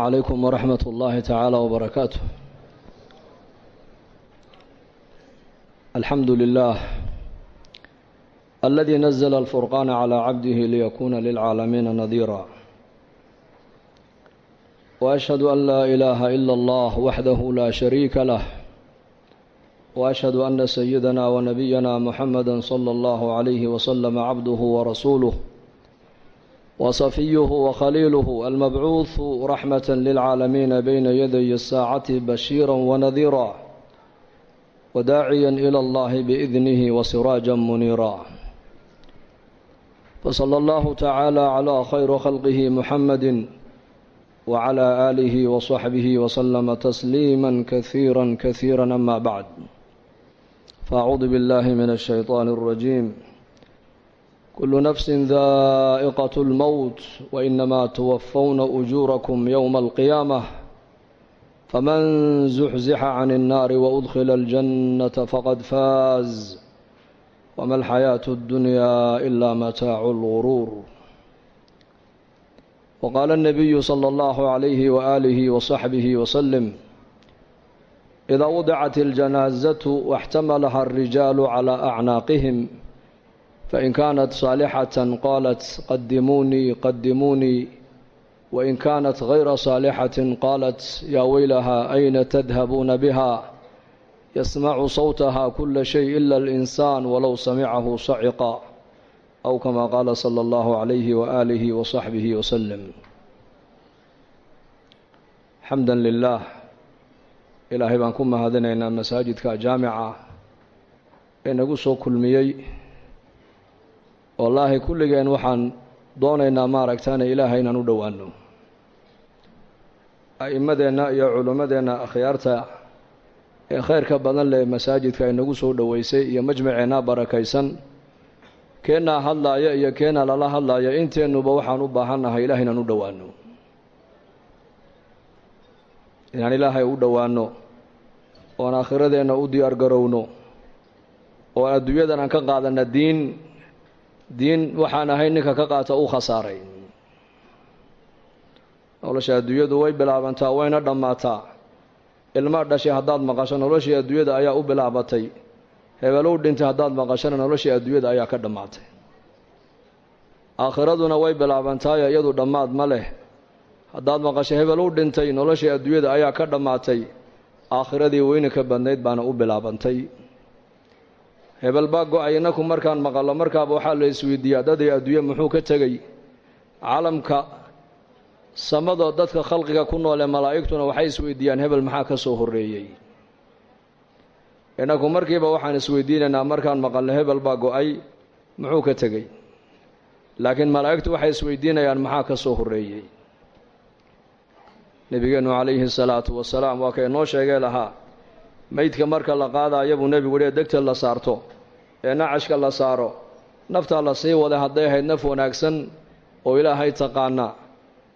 عليكم ورحمة الله تعالى وبركاته الحمد لله الذي نزل الفرقان على عبده ليكون للعالمين نذيرا وأشهد أن لا إله إلا الله وحده لا شريك له وأشهد أن سيدنا ونبينا محمدا صلى الله عليه وسلم عبده ورسوله وصفيه وخليله المبعوث رحمة للعالمين بين يدي الساعة بشيرا ونذيرا وداعيا إلى الله بإذنه وسراجا منيرا فصلى الله تعالى على خير خلقه محمد وعلى آله وصحبه وسلم تسليما كثيرا كثيرا أما بعد فأعوذ بالله من الشيطان الرجيم كل نفس ذائقة الموت وإنما توفون أجوركم يوم القيامة فمن زحزح عن النار وأدخل الجنة فقد فاز وما الحياة الدنيا إلا متاع الغرور وقال النبي صلى الله عليه وآله وصحبه وسلم إذا وضعت الجنازة واحتملها الرجال على أعناقهم fain kaanat saalixatan qaalat qadimuunii qadimuunii wain kaanat hayra saalixatin qaalat yaa weylahaa ayna tadhabuuna biha yasmacu sawtahaa kula shay ila alinsaan walow samicahu saciqa aw kamaa qaala sala allahu calayhi waaalihi wasaxbihi wasalem xamdan lilaah ilaahay baan ku mahadinaynaa masaajidka jaamica ee nagu soo kulmiyey wallaahi kulligeen waxaan doonaynaa maaragtaane ilaahay inaan u dhowaano a'immadeenna iyo culimmadeenna akhyaarta ee khayrka badan leh masaajidka ay nagu soo dhoweysay iyo majmaceenna barakaysan keennaa hadlaaya iyo keennaa lala hadlaaya inteennuba waxaan u baahannahay ilahay inaan u dhowaano inaan ilaahay u dhowaanno oon aakhiradeenna u diyaar garowno oo adduunyadan aan ka qaadanna diin diin waxaan ahayn ninka ka qaata u khasaaray nolosha adduunyadu way bilaabantaa wayna dhammaataa. Ilma dhashay haddaad maqasho noloshii adduunyada ayaa u bilaabatay. Hebelow dhintay haddaad maqashona noloshii adduunyada ayaa ka dhammaatay. Aakhiraduna way bilaabantaayo iyadu dhammaad ma leh. Haddaad maqasho hebel u dhintay noloshii adduunyada ayaa ka dhammaatay. Aakhiradii weyninka badnayd baana u bilaabantay hebel baa go'ay innaku markaan maqallo markaaba waxaa la isweydiiyaa daday adduunye muxuu ka tegey calamka samadoo dadka khalqiga ku noolee malaa'igtuna waxay isweydiiyaan hebel maxaa ka soo horreeyey? Innaku markiiba waxaan isweydiinaynaa markaan maqalno hebel baa go'ay muxuu ka tegey? Laakiin malaa'igtu waxay isweydiinayaan maxaa ka soo horreeyey? Nebigeennu calayhi salaatu wasalaam waa kay noo sheegee lahaa meydka marka la qaadaayo buu nebigu yihi degta la saarto ee nacashka la saaro naftaa la sii waday hadday ahayd naf wanaagsan oo ilaahay taqaana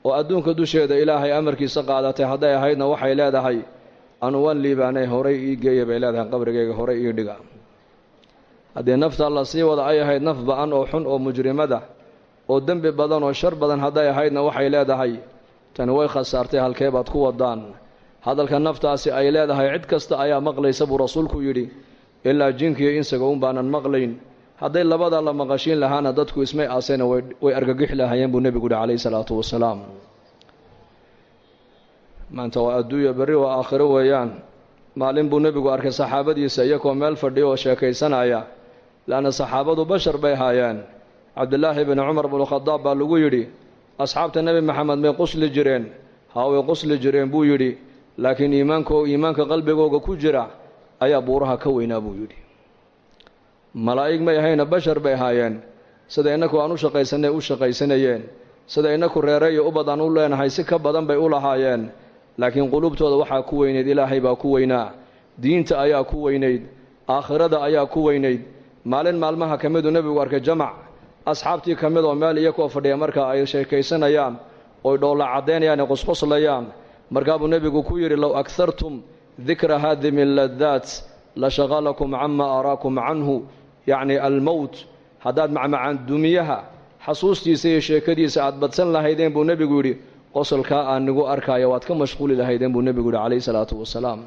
oo adduunka dusheeda ilaahay amarkiisa qaadatay hadday ahaydna waxay leedahay anuwan liibaanay horay ii geeya bay leedahay qabrigayga horay ii dhiga. Haddii naftaa la sii wada ay ahayd naf ba'an oo xun oo mujrimada oo dembi badan oo shar badan hadday ahaydna waxay leedahay tani way khasaartay halkee baad ku wadaan hadalka naftaasi ay leedahay cid kasta ayaa maqlaysa buu rasuulku yidhi. Ilaa jinkiiyo insaga un baanan maqlayn. Hadday labada la maqashiin lahaana dadku ismay aaseena way argagixi lahaayeen buu nebigu yihi calayhi salaatu wasalaam. Maanta waa adduunya berri waa aakhiro weeyaan. Maalin buu nebigu arkay saxaabadiisa iyagoo meel fadhiya oo sheekaysanaya. Leanna saxaabadu bashar bay ahaayeen cabdilaahi bni cumar bnukhadaab baa lagu yidhi asxaabta nebi maxamed may qusli jireen. Haa way qusli jireen buu yidhi laakiin iimaanko iimaanka qalbigooga ku jira ayaa buuraha ka weynaa buu yidhi. Malaa'ig may ahayna bashar bay ahaayeen. Sida innaku aan u shaqaysanay u shaqaysanayeen. Sida innaku reere iyo ubad aan u leenahay si ka badan bay u lahaayeen. Laakiin qulubtooda waxaa ku weynayd ilaahay baa ku weynaa. Diinta ayaa ku weynayd aakhirada ayaa ku weynayd. Maalin maalmaha ka miduu nebigu arkay jamac asxaabtii ka mid oo meel iyakoo fadhiya marka ay sheekaysanayaan oy dhoolla caddaynayaan ee qosqoslayaan markaabuu nebigu ku yidhi low aghartum dikra haadimi ladaat la shaqalakum cama araakum canhu. Yacni almowt haddaad macmacaan dumiyaha xasuustiisa iyo sheekadiisa aad badsan lahaydeen buu nebigu yidhi qosolkaa aan nigu arkaayo waad ka mashquuli lahaydeen buu nebigu yihi calayhi salaatu wasalaam.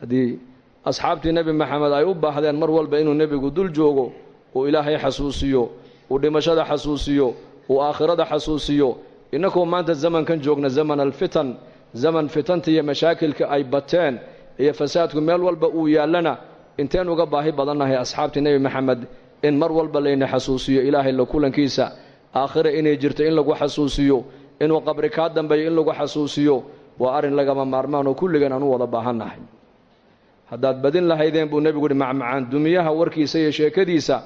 Haddii asxaabtii nebi maxamed ay u baahdeen mar walba inuu nebigu dul joogo uu ilaahay xasuusiyo uu dhimashada xasuusiyo uu aakhirada xasuusiyo innakoo maanta zamankan joogna zaman alfitan zaman fitanta iyo mashaakilka ay bateen iyo fasaadku meel walba uu yaallana inteen uga baahi badannahay asxaabtii nebi maxamed in mar walba layna xasuusiyo ilaahay la kulankiisa aakhire inay jirto in lagu xasuusiyo inuu qabri kaa dambeeyo in lagu xasuusiyo waa arrin lagama maarmaan oo kulligan aan u wada baahannahay haddaad badin lahaydeen buu nebigu uhi macmacaan dumiyaha warkiisa iyo sheekadiisa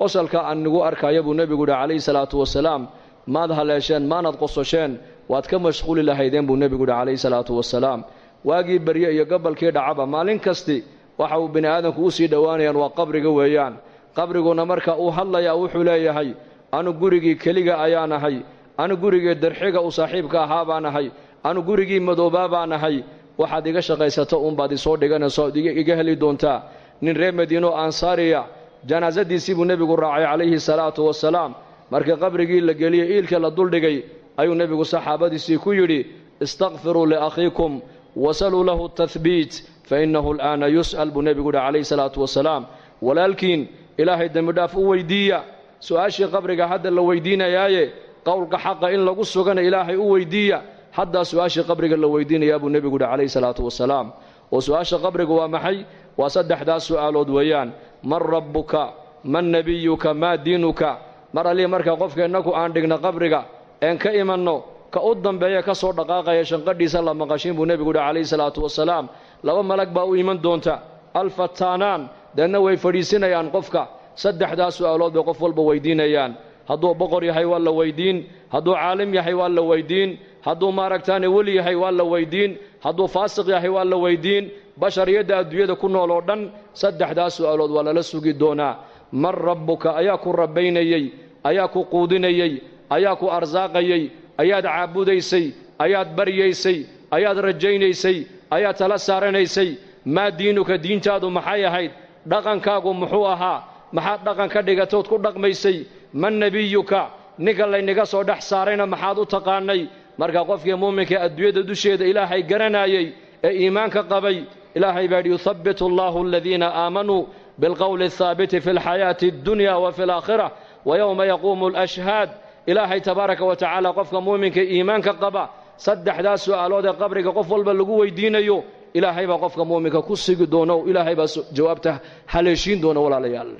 qosalka aan nigu arkaya buu nebigu uhi calayhi salaatu wasalaam maad haleesheen maanad qososheen waad ka mashquuli lahaydeen buu nebigu uhi calayhi salaatu wasalaam waagii berye iyo gobolkii dhacaba maalin kasti waxa uu bini aadamku u sii dhowaanayaan waa qabriga weeyaan. Qabriguna marka uu hadlayaa wuxuu leeyahay anu gurigii keliga ayaan ahay anu gurigii darxiga uu saaxiibka ahaa baan ahay anu gurigii madoobaa baan ahay. Waxaad iga shaqaysato uunbaad isoo dhiganayso iga heli doontaa. Nin reer madiino ansaariya janaasadiisii buu nebigu raacay calayhi salaatu wasalaam markii qabrigii la geliyey iilka la duldhigay ayuu nebigu saxaabadiisii ku yidhi istakfiruu liakhiikum wasaluu lahu tahbiit fa innahu al'aana yus'al buu nebigu yidhi calayhi salaatu wasalaam walaalkiin ilaahay dembidhaaf u weyddiiya su'aashii qabriga hadda la weydiinayaaye qowlka xaqa in lagu sugana ilaahay u weyddiiya haddaa su'aashii qabriga la weydiinayaa buu nebigu yidhi calayhi salaatu wasalaam oo su'aasha qabriga waa maxay? Waa saddexdaas su'aalood weeyaan. Man rabbuka man nebiyuka maa diinuka mar allii marka qofka innaku aan dhigna qabriga een ka imanno ka u dambeeya ka soo dhaqaaqaya shanqadhiisa la maqashiin buu nebigu yidhi calayhi salaatu wasalaam laba malag baa u iman doonta. Alfataanaan deedna way fadhiisinayaan qofka. Saddexdaas su'aalood bay qof walba weydiinayaan. Hadduu boqor yahay waa la weydiin hadduu caalim yahay waa la weydiin hadduu maaragtaane weli yahay waa la weydiin hadduu faasiq yahay waa la weydiin bashariyadda adduunyada ku nool oo dhan saddexdaas su'aalood waa lala sugi doonaa. Man rabbuka ayaa ku rabbaynayey ayaa ku quudinayey ayaa ku arsaaqayey ayaad caabudaysay ayaad baryaysay ayaad rajaynaysay ayaad tala saaranaysay. Maa diinuka diintaadu maxay ahayd? Dhaqankaagu muxuu ahaa? Maxaad dhaqan ka dhigatood ku dhaqmaysay? Man nebiyuka ninka laynaga soo dhex saarayna maxaad u taqaanay? Marka qofkii muuminka adduunyada dusheeda ilaahay garanayey ee iimaanka qabay ilaahay baa yidhi yuhabbitu allahu aladiina aamanuu bilqowli athaabiti fi alxayaati addunya wa fi alaakhira wa yowma yaquumu alashhaad ilaahay tabaaraka wa tacaala qofka muuminka iimaanka qaba saddexdaas su'aalood ee qabriga qof walba lagu weydiinayo ilaahay baa qofka muuminka ku sigi doono ilaahay baa jawaabta haleeshiin doona walaalayaal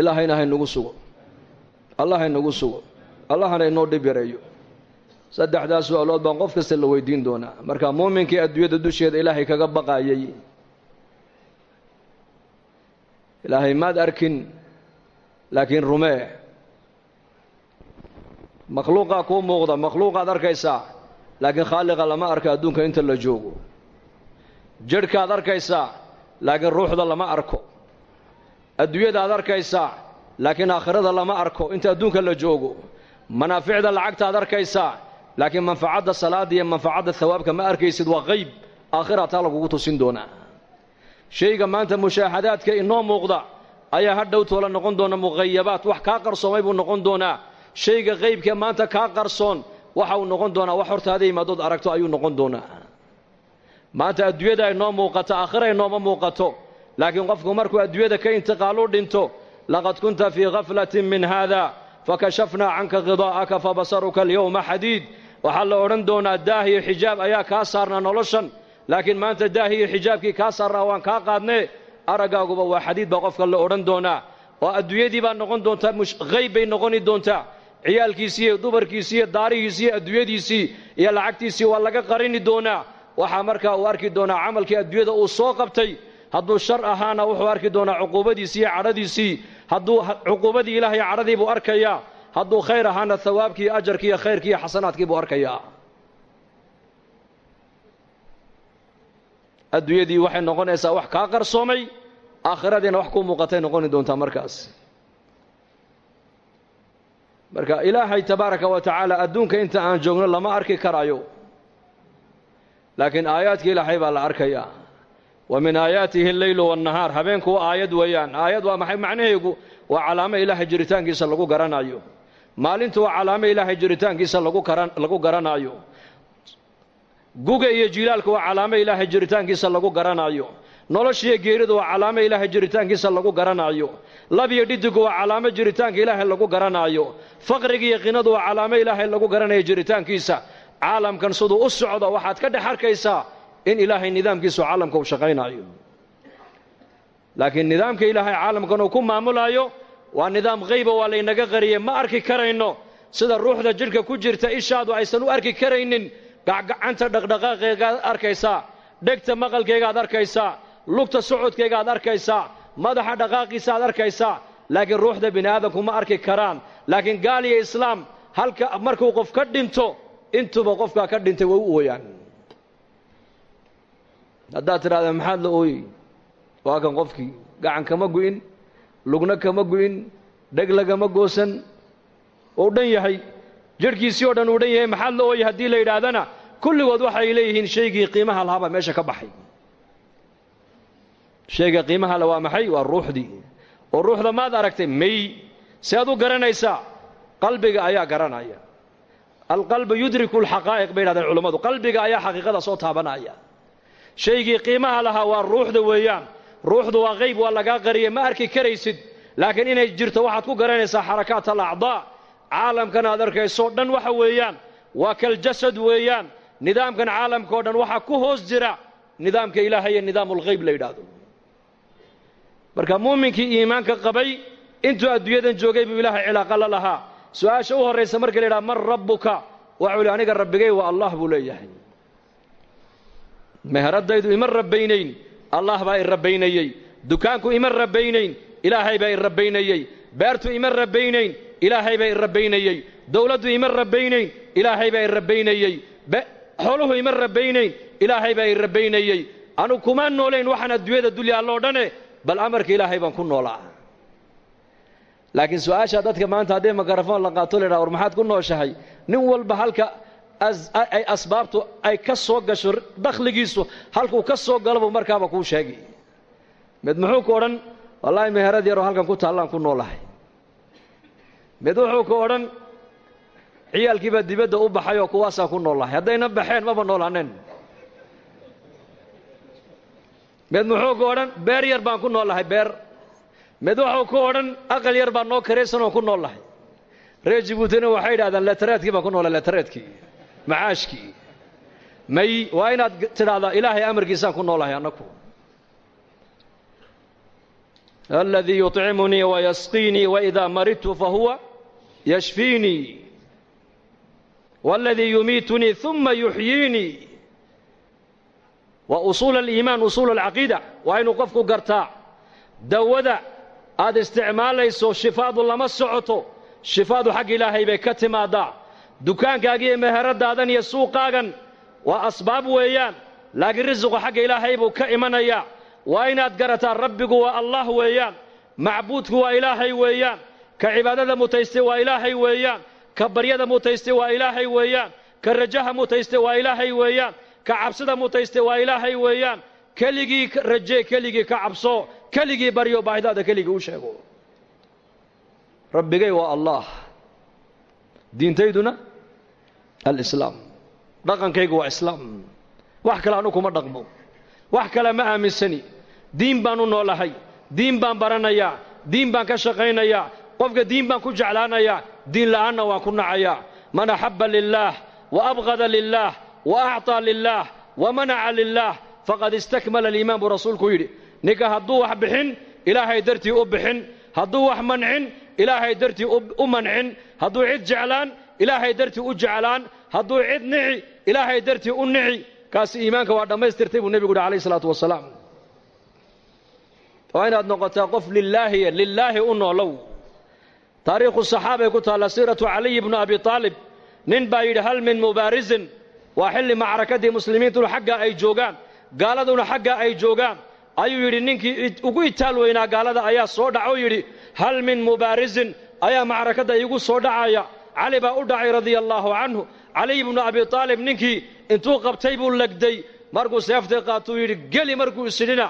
ilaahayna haynagu sugo allah haynagu sugo allahana inoo dhib yareeyo saddexdaas su'aalood baan qof kasta la weydiin doonaa marka muuminkii adduunyada dusheeda ilaahay kaga baqaayay ilaahay maad arkin laakiin rumee makhluuqaa kuu muuqda makhluuqaad arkaysaa laakiin khaaliqa lama arko adduunka inta la joogo. Jadhkaad arkaysaa laakiin ruuxda lama arko. Adduunyadaad arkaysaa laakiin aakhirada lama arko inta adduunka la joogo. Manaaficda lacagtaad arkaysaa laakiin manfacadda salaada iyo manfacadda hawaabka ma arkaysid waa qayb aakhira taa lagugu tusin doonaa. Shayga maanta mushaahadaadka inoo muuqda ayaa ha dhowtoola noqon doona muqayabaad wax kaa qarsoomay buu noqon doonaa shayga qaybkee maanta kaa qarsoon waxa uu noqon doonaa wax hortaada yimaadood aragto ayuu noqon doonaa maanta adduunyada inoo muuqato aakhira inooma muuqato. Laakiin qofku markuu adduunyada ka intiqaalu dhinto laqad kunta fii khaflatin min haada fakashafnaa canka khidaa'aka fabasaruka alyowma xadiid waxaa la odhan doonaa daah iyo xijaab ayaa kaa saarnaa noloshan. Laakiin maanta daahi iyo xijaabkii kaa saarnaa waan kaa qaadnee araggaaguba waa xadiid baa qofka la odhan doonaa. Oo adduunyadii baa noqon doontaa hayb bay noqoni doontaa ciyaalkiisii iyo dumarkiisii iyo daarihiisii iyo adduunyadiisii iyo lacagtiisii waa laga qarini doonaa. Waxaa markaa uu arki doonaa camalkii adduunyada uu soo qabtay. Hadduu shar ahaana wuxuu arki doonaa cuquubadiisii iyo cadhadiisii. Hadduu cuquubadii ilaah iyo cadhadii buu arkayaa. Hadduu khayr ahaana hawaabkii ajarkii iyo khayrkii iyo xasanaadkii buu arkayaa adduunyadii waxay noqonaysaa wax kaa qarsoomay aakhiradiina wax kuu muuqatay noqoni doontaa markaas. Marka ilaahay tabaaraka wa tacaala adduunka inta aan joogno lama arki karaayo laakiin aayaadka ilaahay baa la arkayaa. Wa min aayaatihi alleylu waannahaar habeenku aayad weeyaan. Aayad waa maxay macnaheegu? Waa calaamo ilaahay jiritaankiisa lagu garanayo. Maalintu waa calaamo ilaahay jiritaankiisa lagu garanaayo guga iyo jilaalka waa calaamo ilaahay jiritaankiisa lagu garanaayo. Noloshiiyo geeridu waa calaamo ilaahay jiritaankiisa lagu garanaayo. Labiyo dhidigu waa calaamo jiritaanka ilaahay lagu garanaayo. Faqriga iyo qinadu waa calaamo ilaahay lagu garanayo jiritaankiisa. Caalamkan siduu u socdo waxaad ka dhex arkaysaa in ilaahay nidaamkiisu caalamka uu shaqaynaayo. Laakiin nidaamka ilaahay caalamkan uu ku maamulaayo waa nidaam qayba waa laynaga qariyey. Ma arki karayno sida ruuxda jidhka ku jirta ishaadu aysan u arki karaynin gacgacanta dhaqdhaqaaqeegaad arkaysaa dhegta maqalkeegaad arkaysaa lugta socodkeegaad arkaysaa madaxa dhaqaaqiisa aad arkaysaa laakiin ruuxda bini aadamku ma arki karaan. Laakiin gaal iyo islaam halka markuu qof ka dhinto intuba qofkaa ka dhintay way u ooyaan. Haddaad tidhahda maxaad la ooyey? Waa kan qofkii. Gacan kama gu'in lugna kama gu'in dheg lagama goosan. Uu dhan yahay jidhkiisii oo dhan uu dhan yahay maxaad la ooyey haddii la yidhaahdana kulligood waxay leeyihiin shaygii qiimaha lahaabaa meesha ka baxay. Shayga qiimaha le waa maxay? Waa ruuxdii oo ruuxda maad aragtay may si aad u garanaysaa qalbiga ayaa garanaya. Alqalbu yudriku alxaqaa'iq bay yidhahdeen culammadu qalbiga ayaa xaqiiqada soo taabanaya. Shaygii qiimaha lahaa waa ruuxda weeyaan. Ruuxdu waa qayb waa lagaa qariyay ma arki karaysid. Laakiin inay jirto waxaad ku garanaysaa xarakaat alacdaa caalamkan aad arkayso dhan waxa weeyaan waa kaljasad weeyaan. Nidaamkan caalamka o dhan waxaa ku hoos jira nidaamka ilaahay iyo nidaamulghayb la yidhaahdo. Marka muuminkii iimaanka qabay intuu adduunyadan joogay buu ilaahay cilaaqa la lahaa. Su'aasha u horraysa marka la yidhaha man rabbuka waxuu li aniga rabbigay waa allah buu leeyahay. Meheradaydu ima rabbaynayn allah baa i rabbaynayey. Dukaanku ima rabbaynayn ilaahay baa i rabbaynayey. Beertu ima rabbaynayn ilaahay baa i dowladdu ima rabbaynayn ilaahay baa i xooluhu ima rabbaynayn ilaahay baa i anu kuma noolayn waxaan adduunyada dulya alloo dhane bal amarka ilaahay baan ku noolaa. Laakiin su'aasha dadka maanta haddii mikrafoon la qaato la yidhaha war maxaad ku nooshahay? Nin walba halka ay asbaabtu ay ka soo gasho dakhligiisu halkuu ka soo galabuu markaaba kuu sheegi mid muxuu ku odhan wallaahi meherad yaroo halkan ku taallaan ku noolahay mid wuxuu ku odhan ciyaalkiibaa dibadda u baxay oo kuwaasaan ku noolahay haddayna baxeen maba noolaaneen mid muxuu ku odhan beer yar baan ku noolahay beer. Mid wuxuu ku odhan aqal yar baan noo karaysan oon ku noolahay. Reer jibuutina waxay yidhahdaan letaraadkii baan ku noolay letaraadkii macaashkii. May waa inaad tidhaahdaa ilaahay amarkiisaan ku noolahay annaku aladii yuطcimunii wayasqiinii waidaa maridtu fahuwa yashfiinii waladii yumiitunii uma yuxyiinii wa usuula aliimaan usuula alcaqiida waa inuu qofku gartaa dawada aad isticmaalayso shifaadu lama socoto shifaadu xagga ilaahay bay ka timaaddaa dukaankaaga iyo meheradaadan iyo suuqaagan waa asbaab weeyaan laakiin risiqu xagga ilaahay buu ka imanayaa waa inaad garataa rabbigu waa allah weeyaan. Macbuudku waa ilaahay weeyaan. Ka cibaadada mutaystay waa ilaahay weeyaan. Ka baryada mutaystay waa ilaahay weeyaan. Ka rajaha mutaystay waa ilaahay weeyaan. Ka cabsida mutaystay waa ilaahay weeyaan. Keligii rajee keligii ka cabso keligii baryo baahidaada keligii u sheego. Rabbigay waa allah. Diintayduna alislaam. Dhaqankaygu waa islaam. Wax kale anu kuma dhaqmo. Wax kale ma aaminsani diin baan u noolahay. Diin baan baranayaa diin baan ka shaqaynayaa qofka diin baan ku jeclaanayaa diin la'aanna waan ku nacayaa man axabba lilaah wa abqada lilaah wa acطaa lilaah wa manaca lilaah faqad istakmala aliimaan buu rasuulku yidhi. Ninka hadduu wax bixin ilaahay dartii u bixin. Hadduu wax mancin ilaahay dartii u mancin. Hadduu cid jeclaan ilaahay dartii u jeclaan. Hadduu cid nici ilaahay dartii u nici. Kaasi iimaanka waa dhammaystirtay buu nebigu yidhi alayh isalaatu wasalaam waa inaad noqotaa qof lilaahiya lilaahi u noolow. Taariikhu saxaabay ku taalla siiratu caliy bnu abi aalib nin baa yidhi hal min mubaarisin. Waa xilli macrakadii muslimiintuna xaggaa ay joogaan gaaladuna xaggaa ay joogaan. Ayuu yidhi ninkii ugu itaal weynaa gaalada ayaa soo dhacoo yidhi hal min mubaarisin ayaa macrakadda iigu soo dhacaya. Cali baa u dhacay radia allaahu canhu. Caliy bnu abi aalib ninkii intuu qabtay buu legday markuu seeftay qaatuu yidhi geli markuu isidhina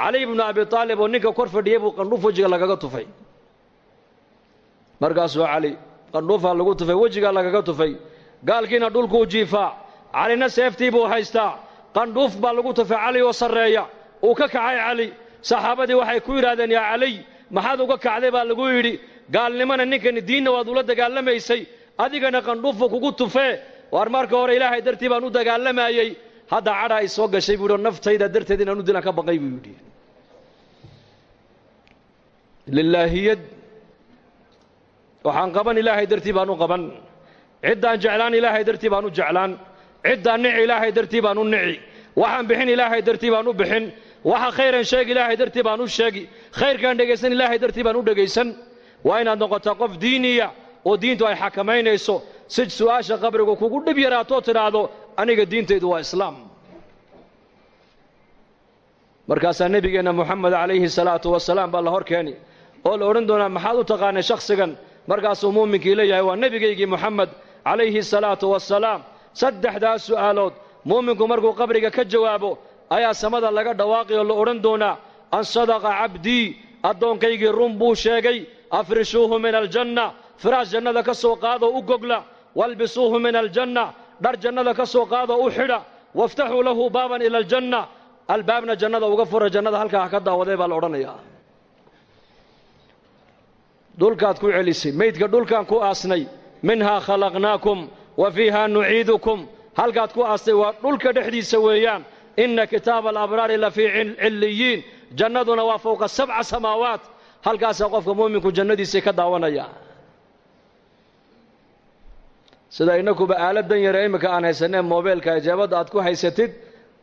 caliy bnu abi aalib oo ninka kor fadhiyey buu qandhuf wejiga lagaga tufay. Markaasuu cali qandhuufaa lagu tufay wejigaa lagaga tufay. Gaalkiina dhulkuu jiifaa calina seeftii buu haystaa. Qandhuuf baa lagu tufay cali oo sarreeya. Uu ka kacay cali saxaabadii waxay ku yidhahdeen yaa caliy maxaad uga kacday? baa lagu yidhi. Gaalnimana ninkani diinna waad ula dagaalamaysay adigana qandhuufu kugu tufee. Waar marka hore ilaahay dartii baan u dagaalamayey hadda cadha ay soo gashay buu yidhi naftayda darteed inaan u dilaan ka baqay buu yidhi lilaahiyad waxaan qaban ilaahay dartii baan u qaban. Ciddaan jeclaan ilaahay dartii baan u jeclaan. Ciddaan nici ilaahay dartii baan u nici. Waxaan bixin ilaahay dartii baan u bixin. Waxa khayran sheegi ilaahay dartii baan u sheegi. Khayrkaan dhegaysan ilaahay dartii baan u dhegaysan. Waa inaad noqotaa qof diiniya oo diintu ay xakamaynayso si su'aasha qabrigu kugu dhib yaraatoo tidhaahdo aniga diintaydu waa islaam. Markaasaa nebigeenna moxamed calayhi salaatu wasalaam baa la hor keeni oo la odhan doonaa maxaad u taqaanay shakhsigan? Markaasuu muuminkii leeyahay waa nebigaygii moxamed calayhi salaatu wasalaam saddexdaas su'aalood muuminku markuu qabriga ka jawaabo ayaa samada laga dhawaaqi oo la odhan doonaa an sadaqa cabdii addoonkaygii run buu sheegay afrishuuhu min aljanna firaash jannada ka soo qaadoo u gogla walbisuuhu min aljanna dhar jannada ka soo qaadoo u xidha waftaxuu lahu baaban ila aljanna albaabna jannada uga fura jannada halkaa ha ka daawaday baa la odhanayaa dhulkaad ku celisay. Meydka dhulkaan ku aasnay. Minhaa khalaqnaakum wa fiihaa nuciidukum. Halkaad ku aastay waa dhulka dhexdiisa weeyaan. Inna kitaaba alabraari la fii cilliyiin. Jannaduna waa fowqa sabca samaawaat. Halkaasaa qofka muuminku jannadiisii ka daawanaya. Sida innakuba aaladdan yare imminka aan haysanee moobeelka ijaabadda aad ku haysatid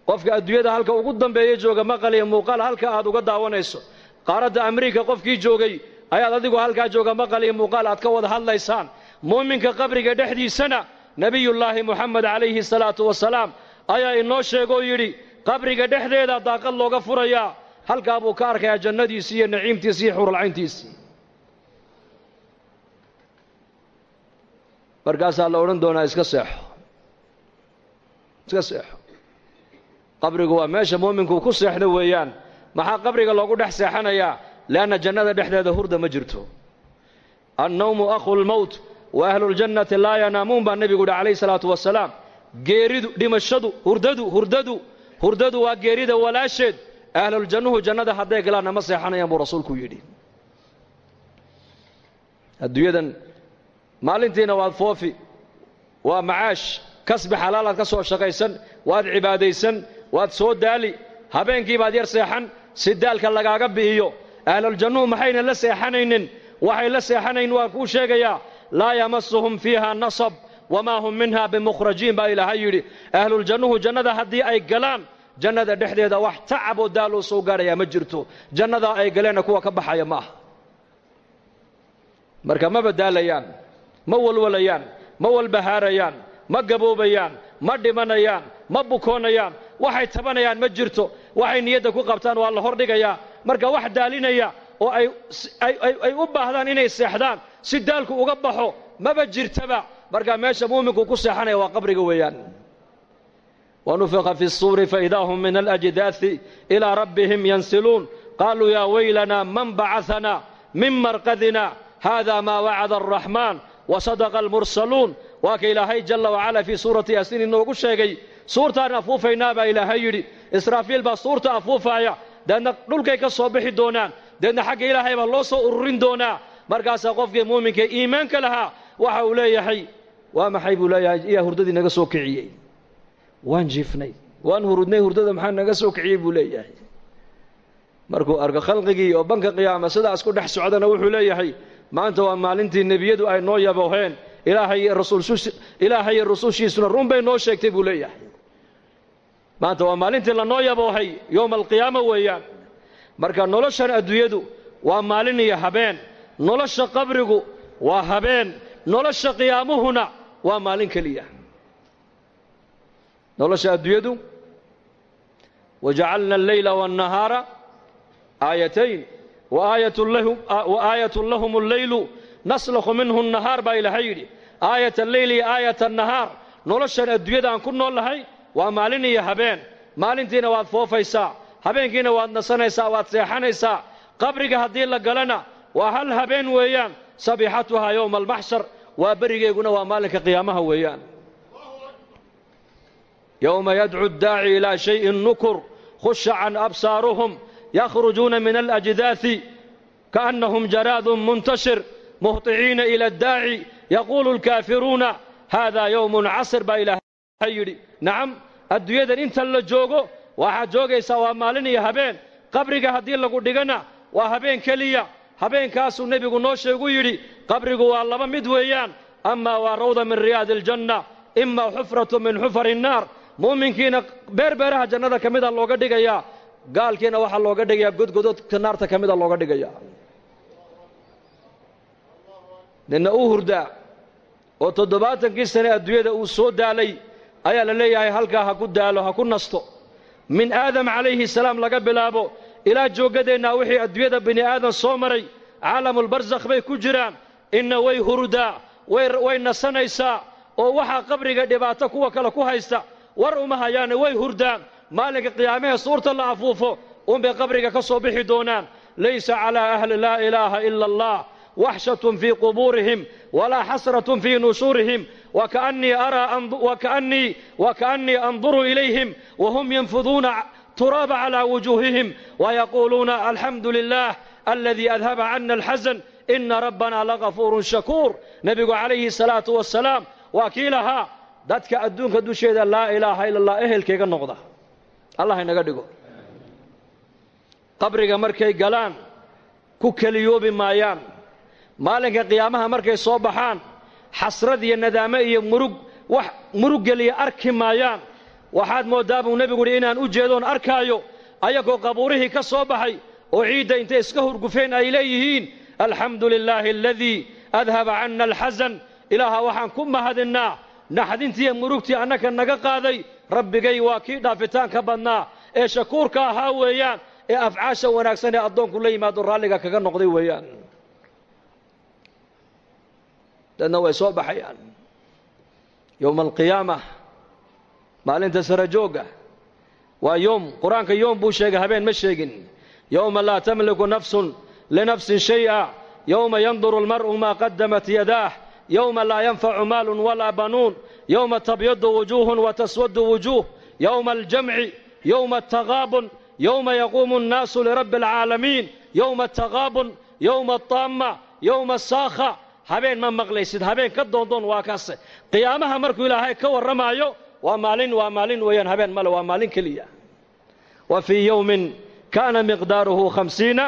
qofka adduunyada halka ugu dambeeya jooga maqal iyo muuqaal halka aad uga daawanayso. Qaaradda amriika qofkii joogay ayaad adigu halkaa jooga maqal iyo muuqaal aad ka wada hadlaysaan. Muuminka qabriga dhexdiisana nebiyullaahi moxamed calayhi salaatu wasalaam ayaa inoo sheegoo yidhi qabriga dhexdeeda daaqad looga furayaa halkaa buu ka arkayaa jannadiisii iyo naciimtiisii iyo xuralcayntiisii markaasaa la odhan doonaa iska seexo. Iska seexo. Qabrigu waa meesha muuminku ku seexdo weeyaan. Maxaa qabriga loogu dhex seexanayaa leanna jannada dhexdeeda hurda ma jirto annawmu akhu lmowt wa ahluljannati laa yanaamuun baa nebigu yidhi calayhi salaatu wasalaam geeridu dhimashadu hurdadu hurdadu hurdadu waa geerida walaasheed ahluljannuhu jannada hadday galaanna ma seexanayaan buu rasuulku yidhi adduunyadan maalintiina waad foofi waa macaash kasbi xalaalaad ka soo shaqaysan waad cibaadaysan waad soo daali habeenkii baad yar seexan si daalka lagaaga bi'iyo ahluljannuhu maxayna la seexanaynin waxay la seexanayn waan kuu sheegayaa laa yamasuhum fiiha nasab wamaa hum minha bimukhrajiin baa ilaahay yidhi ahluljannuhu jannada haddii ay galaan jannada dhexdeeda wax tacab oo daal oo soo gaadhayaa ma jirto jannadaa ay galeenna kuwa ka baxaya ma marka ma badaalayaan ma walwalayaan ma walbahaarayaan ma gaboobayaan ma dhimanayaan ma bukoonayaan waxay tabanayaan ma jirto waxay niyadda ku qabtaan waa la hordhigayaa. Marka wax daalinaya oo ay u baahdaan inay seexdaan si daalku uga baxo maba jirtaba. Markaa meesha muuminku ku seexanaya waa qabriga weeyaan. Wanufiqa fi suuri faidaa hum min alajdaai ilaa rabbihim yansiluun. Qaaluu yaa weylanaa man bacaanaa min marqadina? Hada maa wacada araxmaan wasadaqa almursaluun. Waa ilaahay jalla wacala fii suurati yaasiin inoogu sheegay suurtaan afuufaynaa baa ilaahay yidhi. Israafiil baa suurta afuufaaya. Deedna dhulkay ka soo bixi doonaan deedna xagga ilaahay baa loo soo ururin doonaa. Markaasaa qofkii muuminka iimaanka lahaa waxa uu leeyahay waa maxay? buu leeyahay iyaa hurdadii naga soo kiciyey. Waan jiifnay. Waan hurudnay hurdada maxaa naga soo kiciyey? buu leeyahay. Markuu arko khalqigii oo banka qiyaama sidaas ku dhex socdana wuxuu leeyahay maanta waa maalintii nebiyadu ay noo yaboheen ilaahay iyo rasuulilaahay run bay noo sheegtay buu leeyahay maanta waa maalintii lanoo yaboohay yowma alqiyaama weeyaan. Marka noloshan adduunyadu waa maalin iyo habeen. Nolosha qabrigu waa habeen. Nolosha qiyaamuhuna waa maalin keliya. Nolosha adduunyadu wajacalna alleyla waannahaara aayatayn waaayatun lahum alleylu naslakhu minhu annahaar baa ilaahay yidhi. Aayat alleyli iyo aayat annahaar. Noloshan adduunyada aan ku nool nahay waa maalin iyo habeen. Maalintiina waad foofaysaa. Habeenkiina waad nasanaysaa waad seexanaysaa. Qabriga haddii la galana waa hal habeen weeyaan. Sabixatuhaa yowma almaxshar waa berigeyguna waa maalinka qiyaamaha weeyaan. Yowma yadcu ddaaci ilaa shayin nukur. Khusha absaaruhum yakhrujuuna min alajdaasi kaannahum jaraadun muntashir. Muhطiciina ila addaaci yaquulu alkaafiruuna haadaa yowmun casir baa yidhi nacam adduunyadan intan la joogo waxaad joogaysaa waa maalin iyo habeen. Qabriga haddii lagu dhigana waa habeen keliya. Habeenkaasuu nebigu noo sheegu yidhi qabrigu waa laba mid weeyaan. Amaa waa rawda min riyaadi aljanna imaa xufratu min xufari innaar mu'minkiina beerbeeraha jannada ka mida looga dhigayaa gaalkiina waxaa looga dhigayaa godgododka naarta ka mida looga dhigaya. Ninna uu hurdaa oo toddobaatankii sane adduunyada uu soo daalay ayaa la leeyahay halkaa ha ku daalo ha ku nasto. Min aadam calayhi salaam laga bilaabo ilaa jooggadeennaa wixii adduunyada bini aadan soo maray caalamulbarsakh bay ku jiraan inna way hurdaa way nasanaysaa oo waxaa qabriga dhibaato kuwa kale ku haysta war uma hayaane way hurdaan. Maalinka qiyaamahee suurta la afuufo unbay qabriga ka soo bixi doonaan. Laysa calaa ahli laa ilaaha ila allah waxshatun fii qubuurihim walaa xasratun fii nushuurihim wakaannii anduru ilayhim wahum yanfuduuna turaaba calaa wujuuhihim wayaquuluuna alxamdu lilah aladii adhaba cana alxasan ina rabbana lagafuurun shakuur nebigu calayhi salaatu wasalaam waa kii lahaa dadka adduunka dusheeda laa ilaaha ila allah ehelkayga noqda. Allah inaga dhigo. Qabriga markay galaan ku keliyoobi maayaan. Maalinka qiyaamaha markay soo baxaan xasrad iyo nadaame iyo murug wax murug geliya arki maayaan. Waxaad mooddaa buu nebigu uhi inaan u jeedoon arkaayo ayagoo qabuurihii ka soo baxay oo ciidda intay iska hurgufeen ay leeyihiin. Alxamdu lilaahi aladii adhaba canna alxasan. Ilaaha waxaan ku mahadinnaa. Naxdintiiyo murugtii annaka naga qaaday. Rabbigay waa kii dhaafitaanka badnaa. Ee shakuurka ahaa weeyaan ee afcaasha wanaagsan ee addoonku la yimaado raalliga kaga noqday weeyaan dadna way soo baxayaan yowma alqiyaama maalinta sara joogga waa yoom qur'aanka yoom buu sheegay habeen ma sheegin yowma laa tamliku nafsun linafsin shay'a yowma yanduru almar'u maa qadamat yadaah yowma laa yanfacu maalun walaa banuun yowma tabyadu wujuuhun wataswadu wujuuh yowma aljamci yowma altagaabun yowma yaquumu annaasu lirabbi alcaalamiin yowma altagaabun yowma altaamma yowma asaakha habeen ma maqlaysid habeen ka doondoon waa kaase. Qiyaamaha markuu ilaahay ka warramaayo waa maalin waa maalin weeyaan habeen male waa maalin keliya. Wa fii yowmin kaana miqdaaruhu khamsiina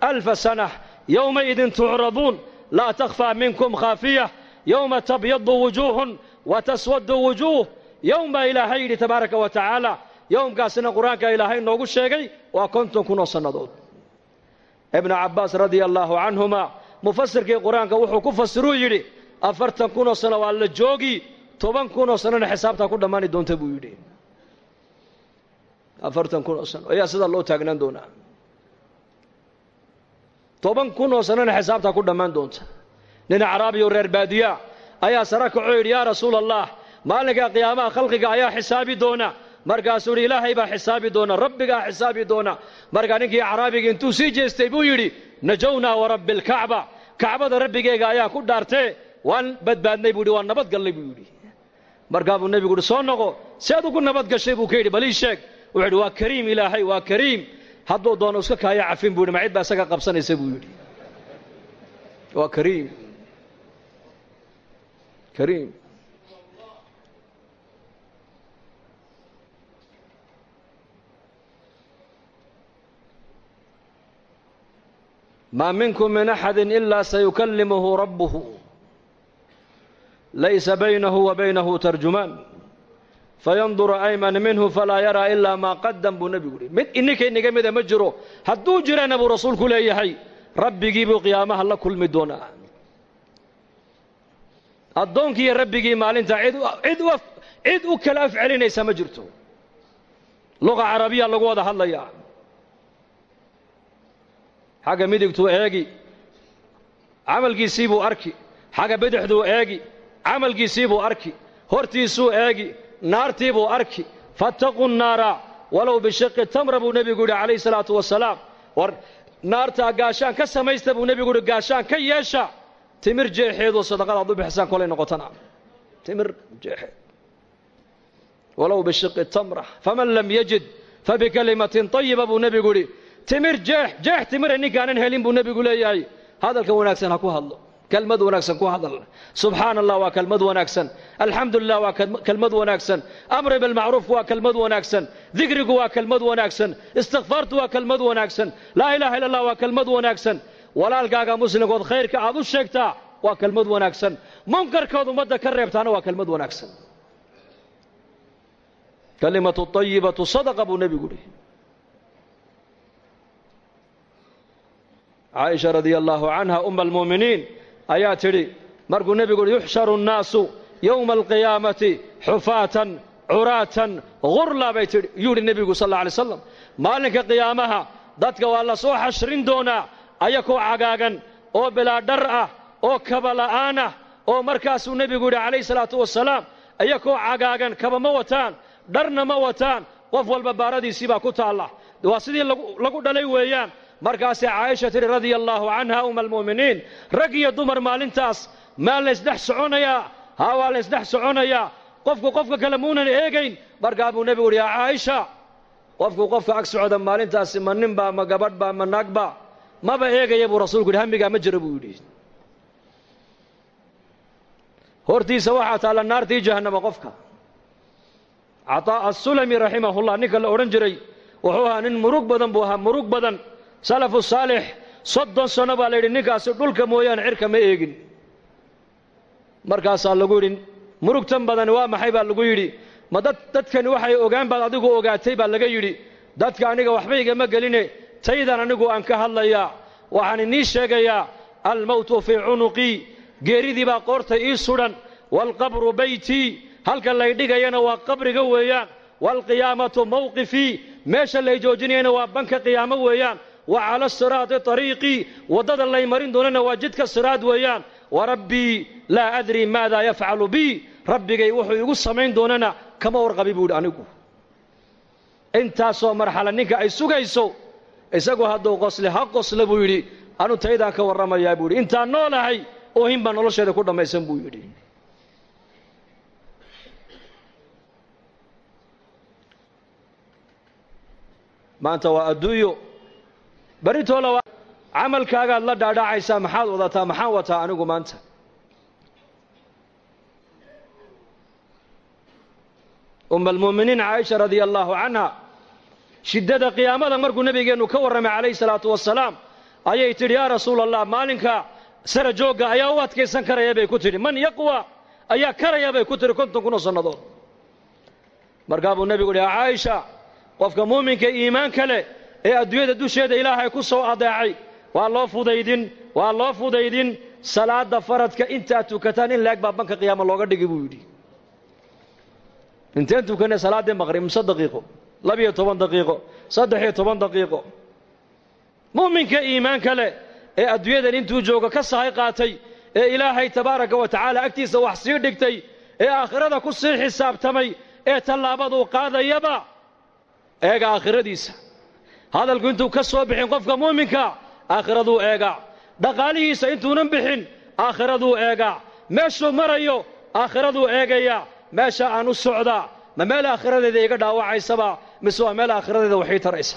alfa sanah yowmaidin tucraduun laa takhfaa minkum khaafiya yowma tabyadu wujuuhun wa taswadu wujuuh yowm baa ilaahay yidhi tabaaraka wa tacaala yowmkaasina qur'aanka ilaahay noogu sheegay waa konton kun oo sannadood. Ibnu cabbaas radia allaahu canhuma mufasirkii qur'aanka wuxuu ku fasiruu yidhi afartan kunoo sano waa la joogi toban kunoo sanona xisaabtaa ku dhammaani doonta buu yidhi. Afartan kun oo sano ayaa sidaa loo taagnaan doonaa. Toban kun oo sanona xisaabtaa ku dhammaan doonta. Nin caraabiyo reer baadiya ayaa sara kacoo yidhi yaa rasuula allah maalinka qiyaamaha khalqiga ayaa xisaabi doona markaasuu yidhi ilaahay baa xisaabi doona rabbigaa xisaabi doona. Markaa ninkii caraabiga intuu sii jeestay buu yidhi najownaa warabbi alkacba kacbada rabbigeega ayaa ku dhaartee waan badbaadnay buu yidhi waan nabad gallay buu yidhi. Markaa nebigu yidhi soo noqo si ugu nabad gashay buu ka yidhi balii sheeg. Wuxuu yidhi waa kariim ilaahay waa kariim. Hadduu doono iska kaaya cafin buu yidhi ma cid baa isaga qabsanaysa buu yidhi. Waa kariim. Kariim maa minkum min axadi ilaa sayukallimuhu rabbuhu. Laysa baynahu wa baynahu tarjumaan fayanduru ayman minhu falaa yaraa ilaa maa qadam buu nebigu yidhi. Mid ininkainaga mida ma jiro. Hadduu jirana buu rasuulku leeyahay rabbigii buu qiyaamaha la kulmi doonaa. Addoonkii iyo rabbigii maalinta cid u kala af celinaysa ma jirto. Luqa carabiya lagu wada hadlayaa xagga midigtuu eegi. Camalkiisii buu arki. Xagga bidixduu eegi. Camalkiisii buu arki. Hortiisuu eegi. Naartii buu arki. Fattaquu nnaara walow bishiqi tamra buu nebigu yidhi calayhi salaatu wasalaam war naartaa gaashaan ka samaysta buu nebigu yidhi gaashaan ka yeesha. Timir jeexeedoo sadaqadaad u bixisaan kolay noqotana. Timir jeexeed. Walow bishiqi tamra. Faman lam yajid fabikalimatin طayiba buu nebigu yidhi timir jeex jeex timire ninkaanan helin buu nebigu leeyahay. Hadalka wanaagsan ha ku hadlo. Kelmad wanaagsan ku hadal. Subxaana allah waa kelmad wanaagsan. Alxamdu lilah waa kelmad wanaagsan. Amri bilmacruufku waa kelmad wanaagsan. Dikrigu waa kelmad wanaagsan. Istikfaartu waa kelmad wanaagsan. Laa ilaha illa allah waa kelmad wanaagsan. Walaalkaaga muslimkood khayrka aad u sheegtaa waa kelmad wanaagsan. Munkarkood ummadda ka reebtaana waa kelmad wanaagsan. Kalimatu طayibatu sadaqa buu nebigu yihi caaisha radia allaahu canha uma almu'miniin ayaa tidhi markuu nebigu uhi yuxsharu nnaasu yowma alqiyaamati xufaatan curaatan gurla bay tidhi. Yuu yidhi nebigu sal alla alay slam maalinka qiyaamaha dadka waa la soo xashrin doonaa ayakoo cagaagan oo bilaa dhar ah oo kaba la'aan ah oo markaasuu nebigu yidhi calayhi salaatu wasalaam ayakoo cagaagan kaba ma wataan dharna ma wataan qof walba baaradiisii baa ku taalla. Waa sidii lagu dhalay weeyaan markaasay caaisha tidhi radia allaahu canha uma almu'miniin rag iyo dumar maalintaas maa laysdhex soconayaa haa waa laysdhex soconayaa qofku qofka kale muunan eegayn. Markaa buu nebigu uhi yaa caaisha qofku qofka ag socda maalintaasi ma ninbaa ma gabadhbaa ma naagba maba eegaya buu rasuulku yidhi hamigaa ma jiro buu yidhi. Hortiisa waxaa taalla naartii jahannama qofka. Cataa asulami raximahullah ninka la odhan jiray wuxuu ahaa nin murug badan buu ahaa murug badan salafu saalix soddon sanno baa la yidhi ninkaasi dhulka mooyaane cirka ma eegin. Markaasaa lagu yidhi murugtan badani waa maxay? baa lagu yidhi ma dad dadkani waxay ogaan baad adigu ogaatay? baa laga yidhi dadka aniga waxba igama geline taydan anigu aan ka hadlayaa waxaan inii sheegayaa almowtu fii cunuqii geeridii baa qoorta ii sudhan waalqabru beytii halka laydhigayana waa qabriga weeyaan waalqiyaamatu mawqifii meesha lay joojinayana waa banka qiyaamo weeyaan wa cala siraati ariiqii waddada lay marin doonana waa jidka siraad weeyaan. Wa rabbii laa adrii maada yafcalu bii rabbigay wuxuu igu samayn doonana kama warqabi buu yidhi anigu. Intaasoo marxala ninka ay sugayso isagu hadduu qosle ha qosle buu yidhi anu taydaan ka warramayaa buu yidhi. Intaan noolahay oohin baa nolosheeda ku dhammaysan buu yidhi. Maanta waa adduunyo berritoola waa camalkaagaad la dhaadhacaysaa maxaad wadataa? Maxaan wataa anigu maanta? Umma almu'miniin caaisha radia allaahu canha shiddada qiyaamada markuu nebigeennu ka warramay calayhi salaatu wasalaam ayay tidhi yaa rasuula allah maalinka sara joogga ayaa u adkaysan karaya bay ku tidhi. Man yaqwa ayaa karaya bay ku tidhi konton kunoo sannadood. Markaa nebigu yidhi caaisha qofka muuminka iimaanka leh ee adduunyada dusheeda ilaahay ku soo adeecay waa loo fudaydin waa loo fudaydin salaadda faradka intaad tukataan in laeg baa banka qiyaama looga dhigi buu yidhi. Inteen tukanay salaaddii maqrib mise daqiiqo labiyo toban daqiiqo saddex-iyo toban daqiiqo. Mu'minka iimaanka leh ee adduunyadan intuu joogo ka sahay qaatay ee ilaahay tabaaraka wa tacaala agtiisa wax sii dhigtay ee aakhirada ku sii xisaabtamay ee tallaabaduu qaadayaba eega aakhiradiisa hadalku intuu ka soo bixin qofka muuminka aakhiraduu eegaa dhaqaalihiisa intuunan bixin aakhiraduu eegaa meeshuu marayo aakhiraduu eegayaa meesha aan u socdaa ma meel aakhiradeeda iga dhaawacaysaba mise waa meel aakhiradeeda waxii taraysa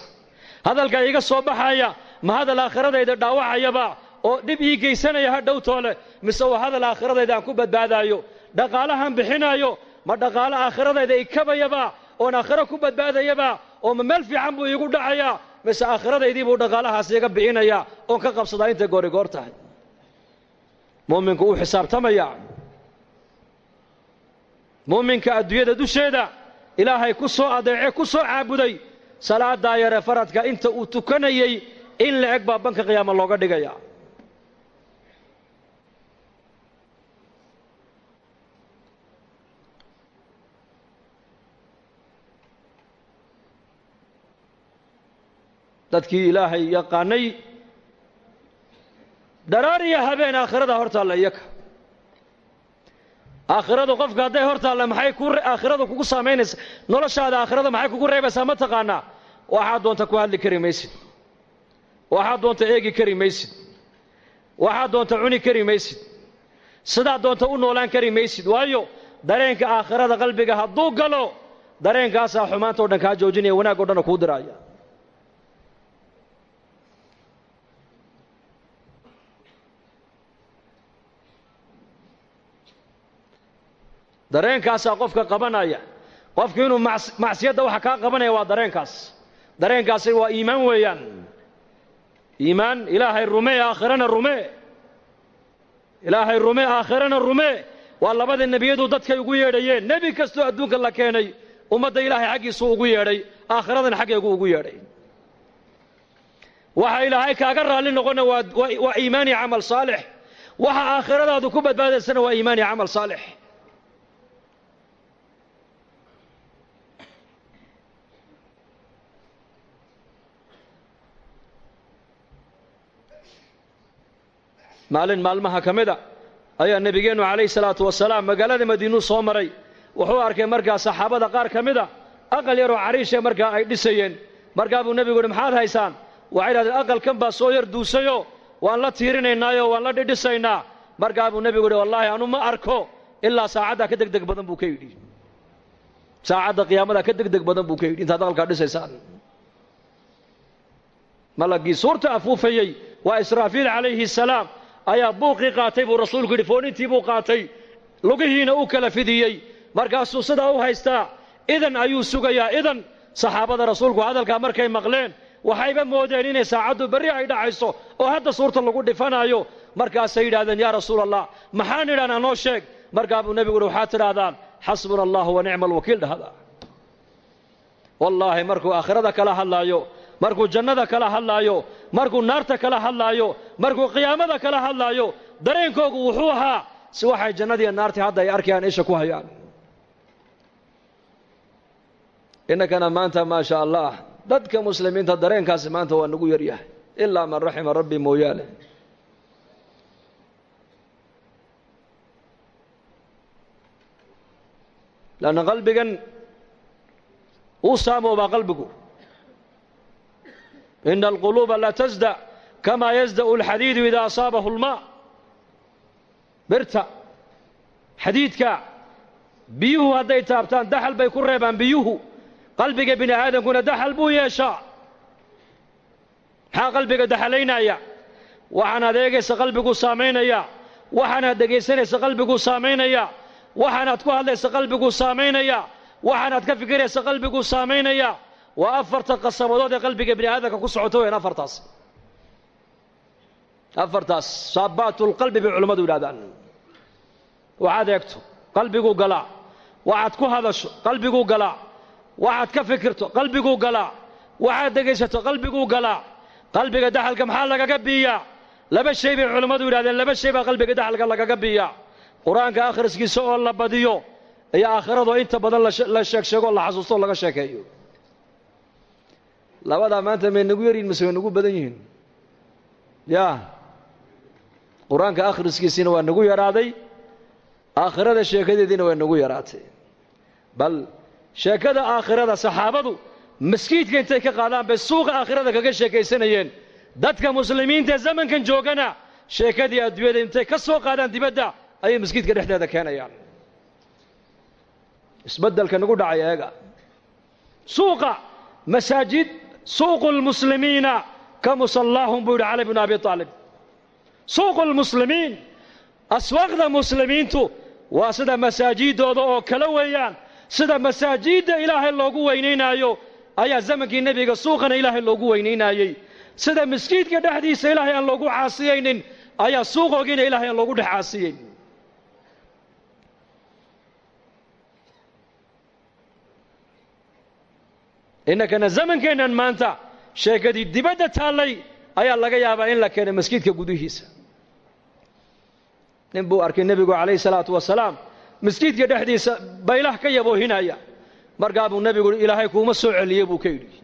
hadalka iga soo baxaya ma hadal aakhiradayda dhaawacayaba? Oo dhib ii geysanaya ha dhowtoole mise waa hadal aakhiradeeda aan ku badbaadaayo? Dhaqaalahan bixinaayo ma dhaqaalo aakhiradayda ikabayaba oon aakhiro ku badbaadayaba oo ma meel fiican buu iigu dhacayaa mise aakhiradaydii buu dhaqaalahaas iga bixinayaa oon ka qabsadaa intay goori goor tahay. Mu'minku wuu xisaabtamaya. Mu'minka adduunyada dusheeda ilaahay ku soo adeece ku soo caabuday salaadaa yare faradka inta uu tukanayey in la eg baa banka qiyaama looga dhigaya dadkii ilaahay yaqaanay. Dharaar iyo habeen aakhirada hor taalla iyaka aakhiradu qofka hadday hor taalla maxay aakhiradu kugu saamaynaysa? Noloshaada aakhirada maxay kugu reebaysaa? Ma taqaanaa. Waxaad doonta ku hadli kari maysid. Waxaad doonta eegi kari maysid. Waxaad doonta cuni kari maysid. Sidaa doonta u noolaan kari maysid. Waayo dareenka aakhirada qalbiga hadduu galo dareenkaasaa xumaanta o dhan kaa joojinaya wanaag o dhanna kuu diraaya dareenkaasaa qofka qabanaya. Qofku inuu macsiyadda waxa kaa qabanaya waa dareenkaas. Dareenkaasi waa iimaan weeyaan. Iimaan ilaahay rumee aakhirana rumee. Ilaahay rumee aakhirana rumee. Waa labada nebiyadu dadkay ugu yeedhayeen. Nebi kastoo adduunka la keenay ummadda ilaahay xaggiisuu ugu yeedhay aakhiradan xaggeegu ugu yeedhay. Waxa ilaahay kaaga raalli noqona waa iimaan iyo camal saalix. Waxa aakhiradaadu ku badbaadaysana waa iimaan iyo camal saalix maalin maalmaha ka mida ayaa nebigeennu calayhi salaatu wasalaam magaalada madiinuu soo maray. Wuxuu arkay markaa saxaabada qaar ka mida aqal yaroo cariishee markaa ay dhisayeen. Markaa buu nebigu yidhi maxaad haysaan? Waxay idhahdeen aqalkan baa soo yar duusayo waan la tiirinaynaayo waan la dhidhisaynaa. Markaa buu nebigu yidhi wallaahi anu ma arko ilaa saacaddaa ka degdeg badan buu ka yidhi. Saacadda qiyaamadaa ka degdeg badan buu ka yidhi intaad aqalkaa dhisaysaan. Malagii suurta afuufayey waa israafiil calayhi salaam ayaa buuqii qaatay buu rasuulku yidhi foonintii buu qaatay lugihiina u kala fidiyey markaasuu sidaa u haystaa idan ayuu sugayaa idan. Saxaabada rasuulku hadalkaa markay maqleen waxayba moodeen inay saacaddu berri ay dhacayso oo hadda suurta lagu dhifanaayo. Markaasay yidhahdeen yaa rasuul allah maxaan idhahnaa noo sheeg. Markaa buu nebigu yidhi waxaad tidhaahdaan xasbuna allahu wa nicma alwakiil dhahda wallaahi markuu aakhirada kala hadlaayo markuu jannada kala hadlaayo markuu naarta kala hadlaayo markuu qiyaamada kala hadlaayo dareenkoogu wuxuu ahaa si waxay jannadiiyo naartii hadda ay arkayaan isha ku hayaan. Innakana maanta maa allah dadka muslimiinta dareenkaasi maanta waa nagu yaryahay ilaa man raxima rabbi mooyaane. Lanna qalbigan uu saamoobaa qalbigu ina alquluuba la tasda kamaa yasda'u alxadiidu idaa asaabahu lmaa birta xadiidka biyuhu hadday taabtaan daxal bay ku reebaan biyuhu qalbiga bini aadamkuna daxal buu yeeshaa maxaa qalbiga daxalaynaya waxaanaad eegaysa qalbiguu saamaynaya waxaanaad dhegaysanaysa qalbiguu saamaynaya waxaanaad ku hadlaysa qalbiguu saamaynaya waxaanaad ka fikiraysa qalbiguu saamaynaya waa afarta qasabadood ee qalbiga bini aadamka ku socoto weyn afartaas. Afartaas saabaatlqalbi bay culammadu yidhahdaan waxaad eegto qalbiguu galaa waxaad ku hadasho qalbiguu galaa waxaad ka fikirto qalbiguu galaa waxaad dhegaysato qalbiguu galaa qalbiga daxalka maxaa lagaga biiyaa? Laba shay bay culammadu yidhahdeen laba shay baa qalbiga daxalka lagaga biiyaa. Qur'aanka akhriskiisa oo la badiyo iyo aakhirado inta badan la sheeg sheego la xasuusto laga sheekeeyo labadaa maanta may nagu yaryihin mise way nagu badan yihiin. Yaa qur'aanka akhriskiisiina waa nagu yaraaday. Aakhirada sheekadeediina waa nagu yaraatay. Bal sheekada aakhirada saxaabadu maskiidka intay ka qaadaan bay suuqa aakhirada kaga sheekaysanayeen. Dadka muslimiinta zamankan joogana sheekadii adduunyada intay ka soo qaadaan dibadda ayay maskiidka dhexdeeda keenayaan. Isbeddelka nagu dhacay eega. Suuqa masaajid suuqu lmuslimiina ka musallaahum buu yidhi cali bnu abi aalib suuqu lmuslimiin aswaaqda muslimiintu waa sida masaajiddooda oo kale weeyaan. Sida masaajidda ilaahay loogu weynaynaayo ayaa zamankii nebiga suuqana ilaahay loogu weynaynaayey sida maskiidka dhexdiisa ilaahay aan loogu caasiyaynin ayaa suuqoogiina ilaahay aan loogu dhex caasiyeyn innakana zamankeennan maanta sheekadii dibadda taallay ayaa laga yaabaa in la keenay maskiidka gudihiisa nin buu arkay nebigu calayhi salaatu wasalaam maskiidka dhexdiisa baylah ka yaboohinaya markaa nebigu yidhi ilaahay kuuma soo celiye buu ka yidhi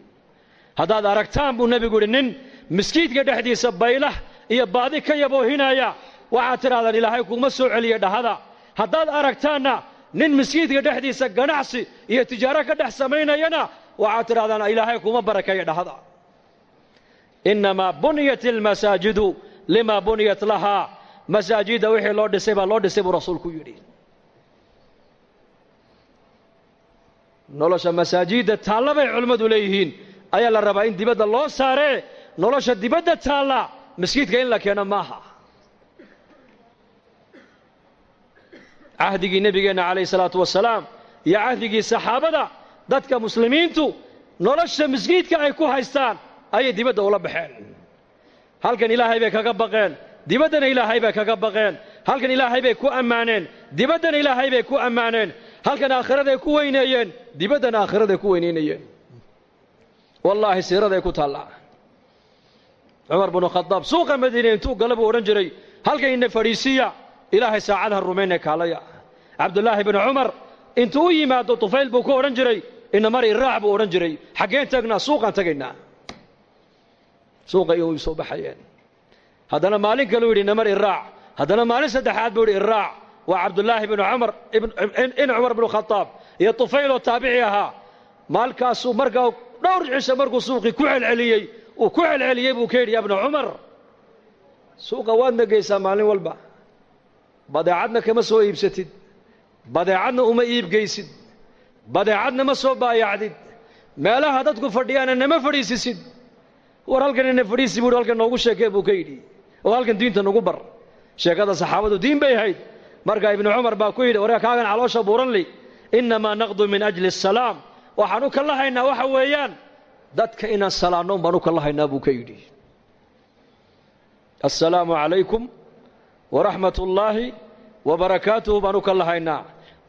haddaad aragtaan buu nebigu yidhi nin maskiidka dhexdiisa baylah iyo baadi ka yaboohinaya waxaad tidhahdaan ilaahay kuuma soo celiye dhahada haddaad aragtaanna nin maskiidka dhexdiisa ganacsi iyo tijaaro ka dhex samaynayana waxaad tidhahdaan ilaahay kuma barakeeya dhahada innamaa buniyat almasaajidu lima buniyat lahaa masaajidda wixii loo dhisay baa loo dhisay buu rasuulku yidhi. Nolosha masaajidda taalla bay culimmadu leeyihiin. Ayaa la rabaa in dibadda loo saaree nolosha dibadda taalla. Maskiidka in la keeno maaha. Cahdigii nebigeenna calayhi salaatu wasalaam iyo cahdigii saxaabada dadka muslimiintu nolosha masjiidka ay ku haystaan ayay dibadda ula baxeen. Halkan ilaahay bay kaga baqeen dibaddana ilaahay bay kaga baqeen. Halkan ilaahay bay ku ammaaneen dibaddana ilaahay bay ku ammaaneen. Halkan aakhiraday ku weyneeyeen dibaddana aakhiraday ku weynaynayeen wallaahi siiraday ku taallaa. Cumar binu khadaab suuqa madiine intuu gala odhan jiray halkan ina fadhiisiiya ilaahay saacadaha rumayne kaalaya. Cabdullaahi binu cumar intuu u yimaado tufayl buu ku odhan jiray ina mari raac buu odhan jiray. Xaggeen tagnaa suuqaan tagaynaa. Suuqa iyu soo baxayeen. Haddana maalin kaluu yidhi ina mari raac. Haddana maalin saddexaad buu yidhi iraac waa cabdullaahi binu cumar in cumar binu khadaab iyo tufayl oo taabici ahaa. Maalkaasuu markaa dhowr cisho markuu suuqii ku celceliyey uu ku celceliyey buu ka yidhi ya cumar suuqa waadna geysaa maalin walba. Badeecadna kama soo iibsatid. Badeecadna uma iibgeysid badeecadna ma soo baayacdid. Meelaha dadku fadhiyaana nama fadhiisisid. War halkan ina fadhiisi buuhi halkan noogu sheekee buu ka yidhi. Oo halkan diinta nagu bar. Sheekada saxaabadu diin bay ahayd. Markaa ibnu cumar baa ku yidhi waree kaagan caloosha buuranli innamaa naqdu min ajli asalaam waxaan u kala haynaa waxa weeyaan dadka inaan salaannoon baan u kala haynaa buu ka yidhi. Assalaamu calaykum waraxmat ullaahi wabarakaatuhu baan u kala haynaa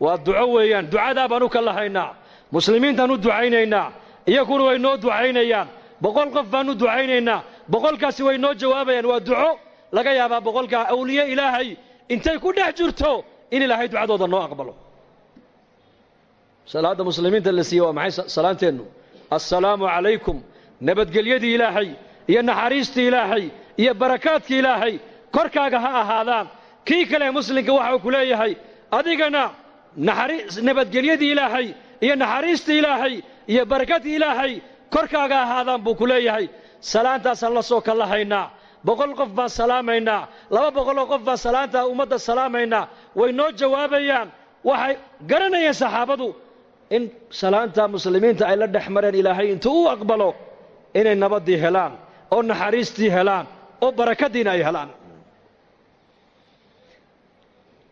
waa duco weeyaan. Ducadaa baan u kala haynaa muslimiintaan u ducaynaynaa. Iyaguna way noo ducaynayaan. Boqol qof baan u ducaynaynaa. Boqolkaasi way noo jawaabayaan. Waa duco laga yaabaa boqolkaa awliye ilaahay intay ku dhex jirto in ilaahay ducadooda noo aqbalo. Salaadda muslimiinta la siiye waa maxay salaanteennu? Assalaamu calaykum nabadgelyadii ilaahay iyo naxariistii ilaahay iyo barakaadkii ilaahay korkaaga ha ahaadaan. Kii kale muslimka waxa uu ku leeyahay adigana nabadgelyadii ilaahay iyo naxariistii ilaahay iyo barakadii ilaahay korkaaga ahaadaan buu ku leeyahay. Salaantaasaan la soo kala haynaa boqol qof baan salaamaynaa. Laba boqoloo qof baan salaanta ummadda salaamaynaa. Way noo jawaabayaan. Waxay garanayeen saxaabadu in salaanta muslimiinta ay la dhex mareen ilaahay intuu u aqbalo inay nabaddii helaan oo naxariistii helaan oo barakadiina ay helaan.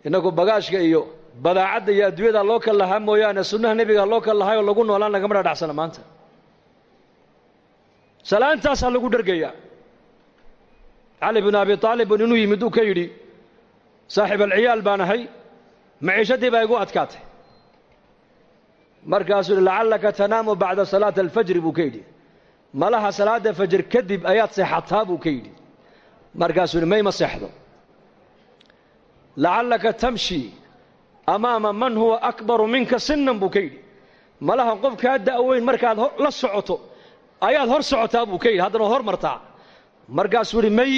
Innagu bagaashka iyo badaacadda iyo adduunyada loo kal lahaa mooyaane sunnaha nebiga loo kal lahaayoo lagu noolaan lagama dhadhacsana maanta. Salaantaasaa lagu dhergayaa cali binu abi aalib bun inuu yimid uu ka yidhi saaxiib alciyaal baan ahay maciishadii baa igu adkaatay. Markaasuu yidhi lacallaka tanaamu bacda salaati alfajri buu ka yidhi. Malaha salaadda fajr kadib ayaad seexataa buu ka yidhi. Markaasuu yidhi mayma seexdo. Lacallaka tamshi amaama man huwa akbaru minka sinnan buu ka yidhi. Malaha qof da'weyn markaad la socoto ayaad hor socotaa buu ka yidhi haddana hor martaa. Markaasuu yidhi may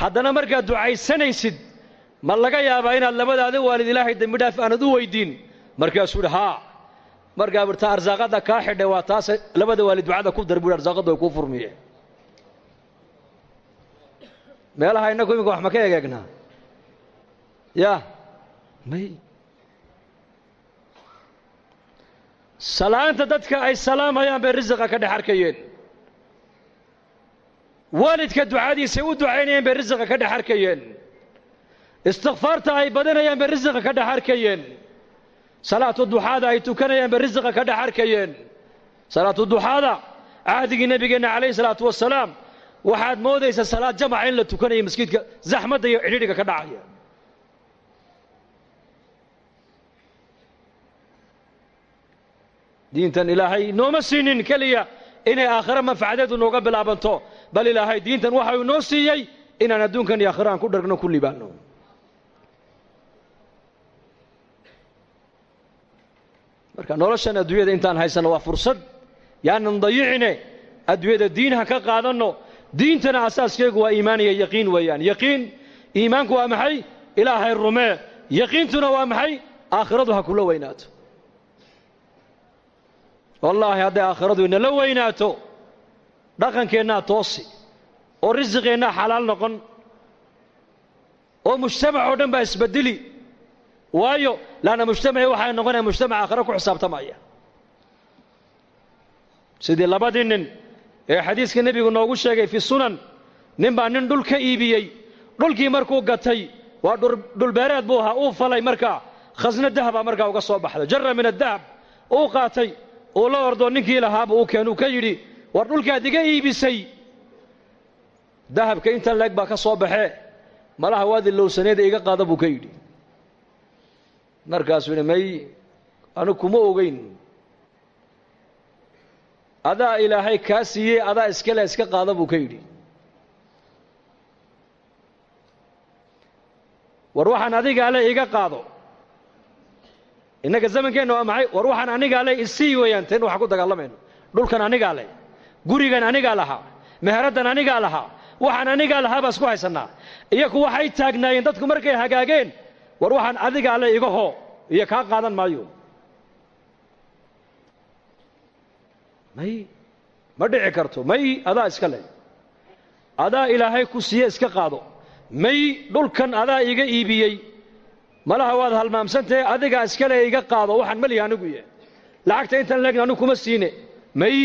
haddana markaad ducaysanaysid ma laga yaabaa inaad labadaada waalid ilaahay dembi dhaaf aanad u weyddiin markaasuu yidhi haa. Markaa birta arsaaqadda kaa xidhay waa taas labada waalid ducada ku dar way kuu furmiye meelaha innagu iminka wax ma ka egeegnaa ya may salaanta dadka ay salaamayaan bay risiqa ka dhex arkayeen. Waalidka ducadiisay u ducaynayeen bay risiqa ka dhex arkayeen. Istikfaarta ay badanayaan bay risiqa ka dhex arkayeen. Salaatu duxaada ay tukanayaan bay risiqa ka dhex arkayeen. Salaatu duxaada cahdigii nebigeenna calayhi salaatu wasalaam waxaad moodaysaa salaad jamaca in la tukanayo masjidka zaxmadda iyo cidhidhiga ka dhacaya diintan ilaahay nooma siinin keliya inay aakhiro manfacadeedu nooga bilaabanto. Bal ilaahay diintan waxa uu noo siiyey inaan adduunkan iyo aakhiro aan ku dhargno ku libaanno marka noloshan adduunyada intaan haysanno waa fursad. Yaanan dayicine adduunyada diin ha ka qaadanno. Diintana asaaskeegu waa iimaan iyo yaqiin weeyaan. Yaqiin iimaanku waa maxay? Ilaahay rumee yaqiintuna waa maxay? Aakhiradu ha kula weynaato wallaahi hadday aakhiradu inala weynaato dhaqankeennaa toosi oo risiqeennaa xalaal noqon oo mujtamac oo dhan baa isbedeli. Waayo laanna mujtamaci waxay noqonaya mujtamac aakhiro ku xisaabtamaya. Sidii labadii nin ee xadiiska nebigu noogu sheegay fi sunan nin baa nin dhul ka iibiyey dhulkii markuu gatay waa dhulbeereed buu ahaa uu falay markaa khasno dahaba markaa uga soo baxday. Jara min adahab uu qaatay uu la ordoo ninkii lahaaba uu keen uu ka yidhi war dhulkaad iga iibisay. Dahabka intan leeg baa ka soo baxee malaha waad ilowsaneeda iga qaada buu ka yidhi. Markaasuu yidhi may anigu kuma ogeyn. Adaa ilaahay kaa siiyey adaa iskale iska qaada buu ka yidhi. War waxaan adigaa le iga qaado innaga zamankeenna waa maxay? War waxaan anigaa le isii weeyaan. Teen waxaan ku dagaalamayno dhulkan anigaa leh gurigan anigaa lahaa meheraddan anigaa lahaa waxaan anigaa lahaa baa isku haysannaa. Iyaku waxay taagnaayeen dadku markay hagaageen war waxaan adigaa le iga hoo iyo kaa qaadan maayo. May ma dhici karto. May adaa iska leh. Adaa ilaahay ku siiye iska qaado. May dhulkan adaa iga iibiyey malaha waad halmaamsantahe adigaa iskale iga qaado waxaan malihi anigu ye lacagta intan leegna anigu kuma siine. May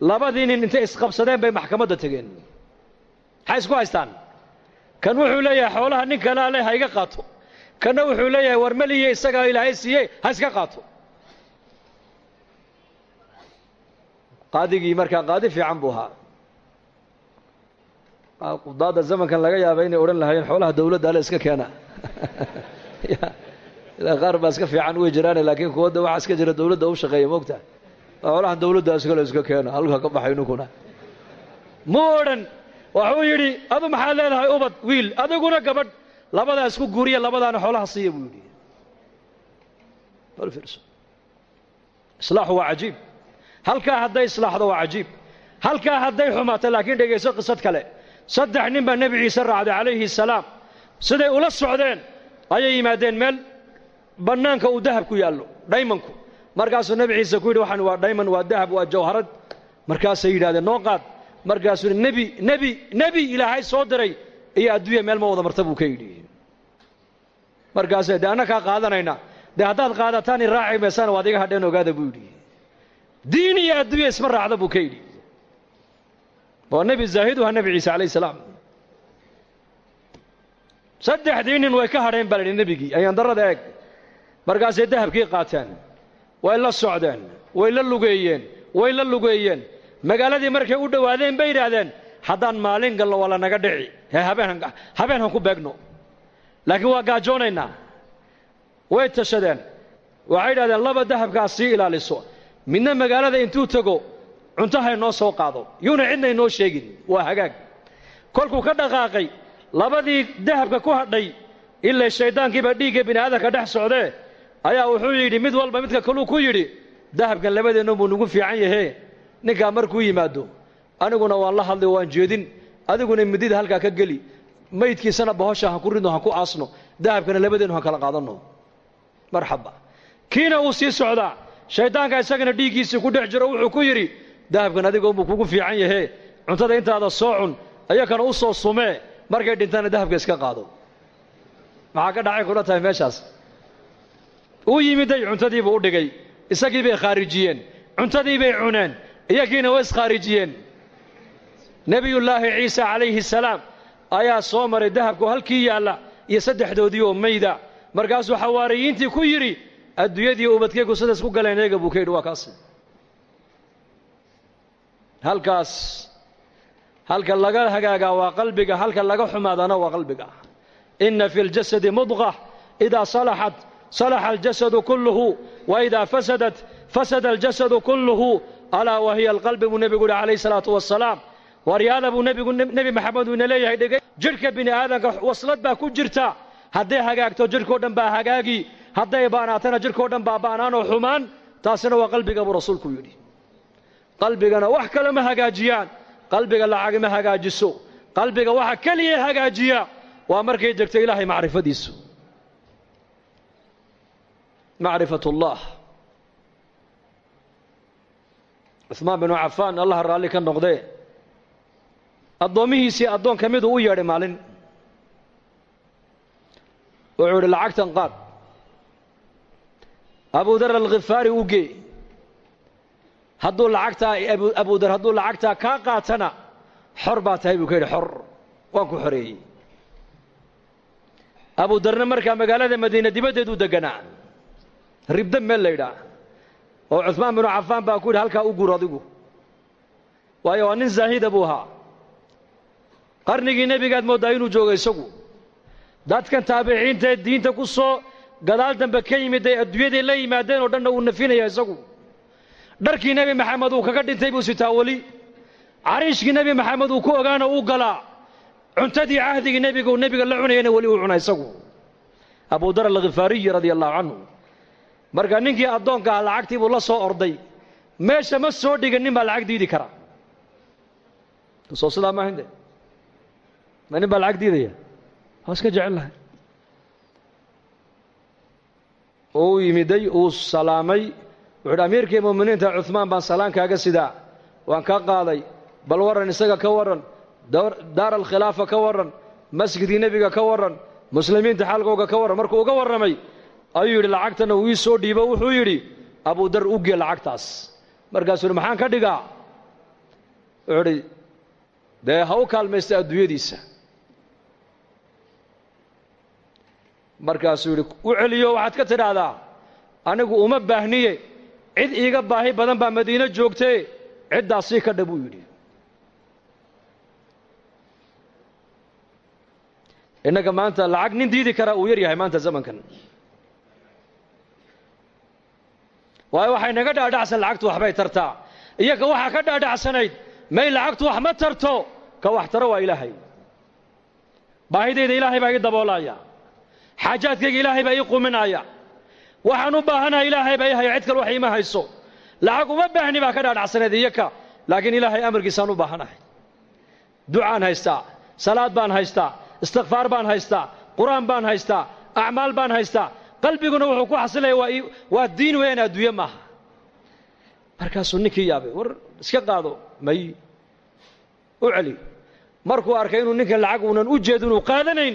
labadii nin intay isqabsadeen bay maxkamadda tegeen. Maxay isku haystaan? Kan wuxuu leeyahay xoolaha nin kalea leh ha iga qaato. Kanna wuxuu leeyahay war maliye isagaa ilaahay siiye ha iska qaato. Qaadigii markaa qaadi fiican buu ahaa. Qudaadda zamankan laga yaaba inay odhan lahaayeen xoolaha dawladda ale iska keena ilaa qaar baa iska fiican way jiraane laakiin kuwadda waxaa iska jira dawladda u shaqeeya moogta. Xoolaha dawladda iskale iska keena halka ka baxay ninkuna mu odhan wuxuu yidhi adu maxaad leedahay ubad wiil? Adiguna gabadh labadaa isku guuriya labadaana xoolaha siiya buu yidhi. Islaaxu waa cajiib. Halkaa hadday islaaxdo waa cajiib. Halkaa hadday xumaato laakiin dhegayso qisad kale. Saddex nin baa nebi ciise raacday calayhi salaam. Siday ula socdeen ayay yimaadeen meel bannaanka uu dahab ku yaallo dhaymanku markaasuu nebi ciise ku yidhi waxaan waa dhayman waa dahab waa jawharad. Markaasay yidhahdeen noo qaad. Markaasuu nebi nebi nebi ilaahay soo diray. Iyo adduunya meel ma wada marta buu ka yidhi. Markaasee dee anna kaa qaadanaynaa dee haddaad qaadataan i raaci maysana waad iga hadheen ogaada buu yidhi. Diin iyo adduunya isma raacda buu ka yidhi. Waa nebi zaahiduha nebi ciise calayh salaam saddexdii nin way ka hadheen baa la yidhi ayaan darrada eeg. Markaasay dahabkii qaateen way la socdeen way la lugeeyeen way la lugeeyeen. Magaaladii markay u dhowaadeen bay yidhaahdeen haddaan maalin galno waa lanaga dhici. Hee habeen habeen han ku beegno. Laakiin waa gaajoonaynaa. Way tashadeen. Waxay yidhahdeen laba dahabkaas sii ilaaliso. Midna magaalada intuu tego cuntahay noo soo qaado. Yuuna cidna inoo sheegin. Waa hagaag. Kolkuu ka dhaqaaqay labadii dahabka ku hadhay shayddaankiiba dhiigga bini aadamka dhex socdee ayaa wuxuu yidhi mid walba midka kaluu ku yidhi dahabkan labadeennu buu nagu fiican yahee ninkaa markuu yimaado aniguna waan la hadlay waan jeedin. Adiguna midida halkaa ka geli. Maydkiisana bahosha han ku ridno han ku aasno. Dahabkana labadeennu han kala qaadanno. Marxaba. Kiina uu sii socdaa. Shayddaanka isagana dhiiggiisii ku dhex jiro wuxuu ku yidhi dahabkan adigoonbuu kugu fiican yahee cuntada intaada soo cun ayakana u soo sumee markay dhintana dahabka iska qaado. Maxaa ka dhacay kula tahay meeshaas? Uu yimiday cuntadiibuu u dhigay. Isagii bay khaarijiyeen cuntadii bay cuneen. Iyagiina way iskhaarijiyeen nebiyullaahi ciise calayhi salaam ayaa soo maray dahabku halkii yaalla iyo saddexdoodii oo mayda. Markaasuu xawaariyiintii ku yidhi adduunyadii ubadkaygu sidaas ku galeen eega buu ka yidhi waa kaas halkaas halka laga hagaagaa waa qalbiga halka laga xumaadana waa qalbiga. Inna fi اljasadi mudqa idaa salaxat salaxa aljasadu kulluhu waidaa fasadat fasada aljasadu kulluhu alaa wa hiya alqalbi buu nebigu yihi calayh salaatu wasalaam waryaada buu nebigu nebi maxamed uu ina leeyahay dhegay jidhka bini aadamka waslad baa ku jirta. Hadday hagaagto jidhkao dhan baa hagaagi. Hadday baanaatana jidhkao dhan baa baanaanoo xumaan. Taasina waa qalbiga buu rasuulku yidhi. Qalbigana wax kale ma hagaajiyaan qalbiga lacagi ma hagaajiso. Qalbiga waxa keliya hagaajiya. Waa markay degto ilaahay macrifadiisu. Macrifat ullah cuhmaan binu cafaan allaha raalli ka noqdee addoommihiisii addoon ka miduu u yeedhay maalin. Wuxuu idhi lacagtan qaad. Abudar alkhifaari u gee hadduu lacagtaa abudar hadduu lacagtaa kaa qaatana xor baa tahay buu ka yidhi xor waan ku xoreeyey. Abudarna markaa magaalada madiina dibaddeeduu deganaa. Ribda meel la ydhaa oo cuثmaan binu cafaan baa ku yidhi halkaa u gur adigu. Waayo waa nin zaahida buu ahaa. Qarnigii nebigaad mooddaa inuu joogo isagu. Dadkan taabiciinta ee diinta ku soo gadaal dambe ka yimid ay adduunyaday la yimaadeen oo dhanna uu nafinaya isagu dharkii nebi maxamed uu kaga dhintay buu sitaa weli. Cariishkii nebi maxamed uu ku ogaana uu galaa cuntadii cahdigii nebiga uu nebiga la cunayana weli uu cuna isagu. Abudar alkhifaariyi radia allahu canhu marka ninkii addoonka ah lacagtii buu la soo orday. Meesha ma soo dhigan nin baa lacag diidi kara. Soo sidaa maahayn ma nin baa lacag diidaya? Waa iska jecel lahay. Oo u yimiday uu salaamay wuxu uhi amiirkii mu'miniinta cuhmaan baan salaankaaga sidaa. Waan ka qaaday. Bal warran isaga ka warran. Daar alkhilaafa ka warran. Masjidkii nebiga ka warran. Muslimiinta xaalkooga ka warran. Markuu uga warramay ayuu yidhi lacagtana uu ii soo dhiibo. Wuxuu yidhi abudar u gee lacagtaas. Markaasuu yidhi maxaan ka dhigaa? Wuxuu idhi dee ha u kaalmaysta adduunyadiisa. Markaasuu yidhi u celiyo waxaad ka tidhaahdaa. Anigu uma baahniye cid iiga baahi badan baa madiine joogtee ciddaas sii ka dha buu yidhi. Innaga maanta lacag nin diidi karaa uu yar yahay maanta zamankan. Waayo waxay naga dhaadhacsan lacagtu waxbay tartaa. Iyoka waxaa ka dhaadhacsanayd may lacagtu wax ma tarto ka wax taro waa ilaahay. Baahidayda ilaahay baa ii daboolaya xaajaadkayga ilaahay baa ii quminaya waxaan u baahanaha ilaahay baa ii haya cid kale wax iima hayso. Lacag uma baahni baa ka dhaadhacsanayd iyoka laakiin ilaahay amarkiisaan u baahanahay. Ducaan haystaa salaad baan haystaa istikfaar baan haystaa qur'aan baan haystaa acmaal baan haystaa qalbiguna wuxuu ku xasilaya waa diin weeyaan adduunye maaha. Markaasuu ninkii yaabay war iska qaado may u celi. Markuu arkay inuu ninkan lacag uunan u jeedin uu qaadanayn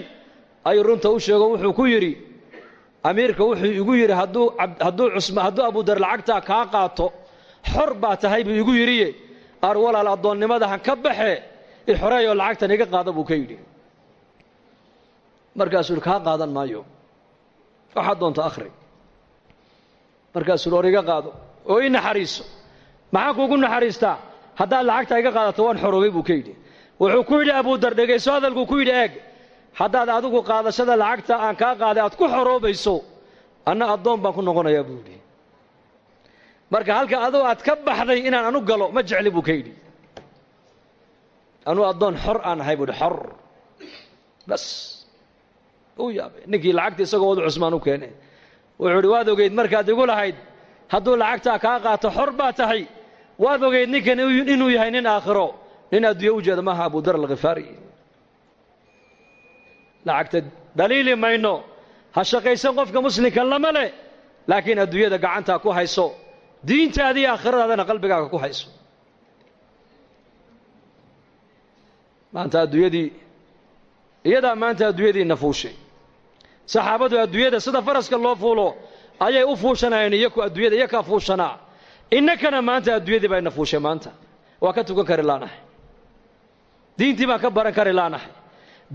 ayuu runta u sheego wuxuu ku yidhi amiirka wuxuu igu yidhi hadduu abudar lacagtaa kaa qaato xor baa tahay buu igu yidhiye ar walaal addoonnimada han ka baxe i xoreeyoo lacagtan iga qaada buu ka yidhi. Markaasuu kaa qaadan maayo. Waxaad doonta akhri. Markaasuu or iga qaado. Oo ii naxariiso. Maxaan kuugu naxariistaa? Haddaad lacagta iga qaadato waan xoroobay buu ka yidhi. Wuxuu ku yidhi abudar dhegayso hadalkuu ku yidhi eeg haddaad adigu qaadashada lacagta aan kaa qaaday aad ku xoroobayso anna addoon baan ku noqonayaa buu yidhi. Marka halka adoo aad ka baxday inaan anu galo ma jecli buu ka yidhi. Anuu addoon xor aan ahay buu yidhi xor. Bas. Uu yaabay. Ninkii lacagta isagoo wadu cusmaan u keenay. Wuxuu idhi waad ogeyd markaad igu lahayd hadduu lacagtaa kaa qaato xor baa tahay. Waad ogeyd ninkan inuu yahay nin aakhiro. Nin adduunye u jeeda maaha abudar alkhifaari lacagta dhaliili mayno. Ha shaqaysan qofka muslimka lama leh laakiin adduunyada gacantaa ku hayso. Diintaada iyo aakhiradaadana qalbigaaga ku hayso. Maanta adduunyadii iyadaa maanta adduunyadiina fuushay. Saxaabadu adduunyada sida faraska loo fuulo ayay u fuushanayeen iyaku adduunyada iyakaa fuushanaa innakana maanta adduunyadii bayna fuushay maanta. Waa ka tukan kari laanahay. Diintii baan ka baran kari laanahay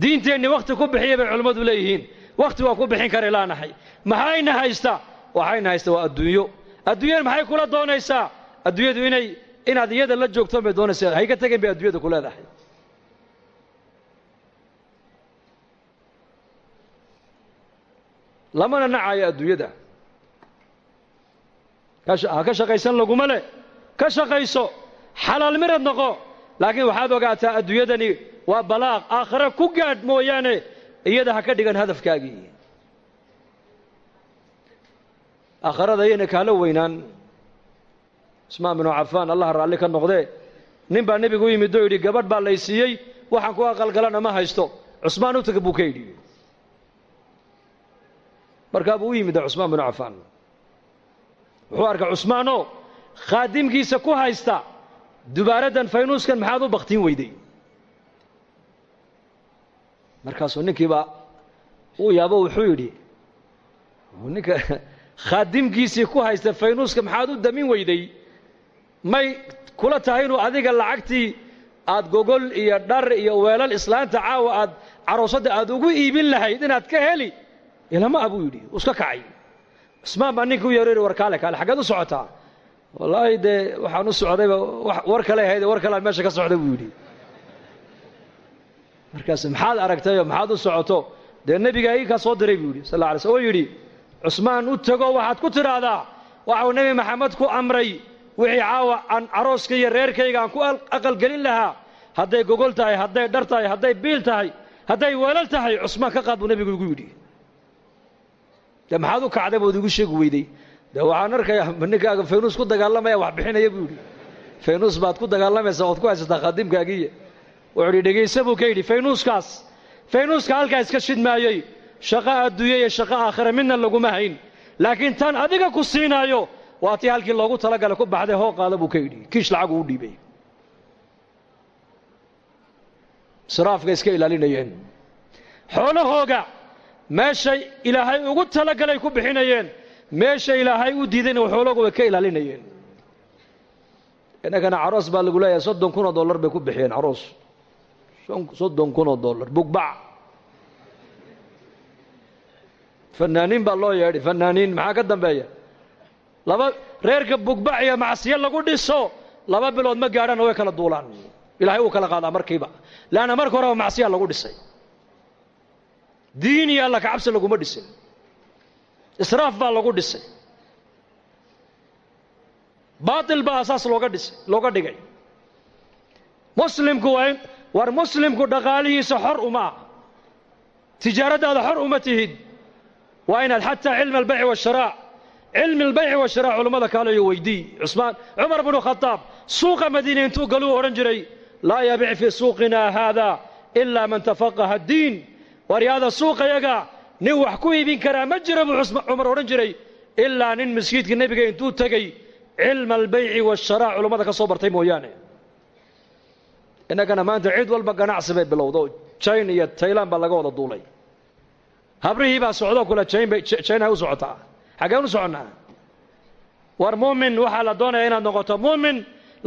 diinteenni wakhti ku bixiya bay culimmadu leeyihiin. Wakhti waa ku bixin kari laanahay maxayna haysta? Waxayna haysta waa adduunyo. Adduunyada maxay kula doonaysaa? Adduunyadu inay inaad iyada la joogtoon bay doonaysaa. Hayga tegin bay adduunyada ku leedahay. Lamana nacayo adduunyada. Ha ka shaqaysan laguma leh ka shaqayso. Xalaal mirad noqo laakiin waxaad ogaataa adduunyadani waa balaaq. Aakhare ku gaadh mooyaane iyada ha ka dhigan hadafkaagii. Aakharada ayayna kaala weynaan. Cusmaan binu cafaan allah raalli ka noqdee. Nin baa nebigu u yimid oo yidhi gabadh baa lay siiyey waxaan ku aqalgalana ma haysto. Cusmaan u taga buu ka yidhi. Markaa buu u yimid cusmaan binu cafaan. Wuxuu arkay cusmaanoo khaadimkiisa ku haysta dubaaraddan faynuuskan maxaad u baktiin weyday markaasuu ninkiibaa uu yaabo wuxuu yidhi ninka khaadimkiisii ku haysta faynuuska maxaad u damin weyday? May kula tahay inuu adiga lacagtii aad gogol iyo dhar iyo weelal islaanta caawa aad caroosadda aad ugu iibin lahayd inaad ka heli? Ilama a buu yidhi iska kacay. Cusmaan baa ninka u yeeray war kaale kaale xaggeed u socotaa. Wallaahi dee waxaan u socdayba war kale ahayd war kalean meesha ka socda buu yidhi markaas maxaad aragtayoo maxaad u socoto? Dee nebiga ii kaa soo diray buu yidhi sal alla alay sl oo yidhi cusmaan u tego waxaad ku tidhaahdaa waxau nebi maxamed ku amray wixii caawa aan carooska iyo reerkayga aan ku aqalgelin lahaa. Hadday gogol tahay hadday dhar tahay hadday biil tahay hadday weelal tahay cusmaan ka qaad buu nebigu igu yidhi. Dee maxaad u kacday bood igu sheegi weyday. Dee waxaan arkayaa ninkaaga faynuus ku dagaalamaya wax bixinaya buu yidhi. Faynuus baad ku dagaalamaysaa ood ku haysataa khadiimkaagiiya wuxuu yidhi dhegayse buu ka yidhi faynuuskaas faynuuska halkaa iska shidmaayey shaqo adduunya iyo shaqo aakhira midna laguma hayn. Laakiin tan adiga ku siinaayo waa tii halkii loogu talagalay ku baxday hoo qaada buu ka yidhi. Kiish lacagu u dhiibay. Israafka iska ilaalinayeen. Xoolahooga meeshay ilaahay ugu talagalay ku bixinayeen meesha ilaahay u diidayna xoolahooga way ka ilaalinayeen. Innagana caroos baa lagu leeyahay soddon kun dollar bay ku bixiyeen caroos soddon kun oo dollar. Bugbac fanaaniin baa loo yeedhay fanaaniin maxaa ka dambeeya? Laba reerka bugbac iyo macsiyo lagu dhiso laba bilood ma gaadhana way kala duulaan. Ilaahay uu kala qaadaa markiiba. Leanna marka horeba macsiyaa lagu dhisay. Diin iyo alla kacabsi laguma dhisin. Israaf baa lagu dhisay. Baatil baa asaas looga dhisay looga dhigay. Muslimku waa war muslimku dhaqaalihiisa xor uma. Ah tijaaraddaada xor uma tihid. Waa inaad xataa cilmi albayci waasharaac cilmi albayci washaraac culammada kaaleyo weydii. Cusmaan cumar bnu khadaab suuqa madiina intuu galuu odhan jiray laa yabic fii suuqina haada ilaa man tafaqaha addiin. Waryaada suuqayaga nin wax ku iibin karaa ma jira buu cumar odhan jiray ilaa nin masjiidka nebiga intuu tegey cilma albayci waasharaac culammada ka soo bartay mooyaane innagana maanta cid walba ganacsi bay bilowdo. Jina iyo taylan baa laga wada duulay. Habrihii baa socdoo kule jina u socotaa. Xaggeen u soconnaa? War muumin waxaa la doonaya inaad noqoto muumin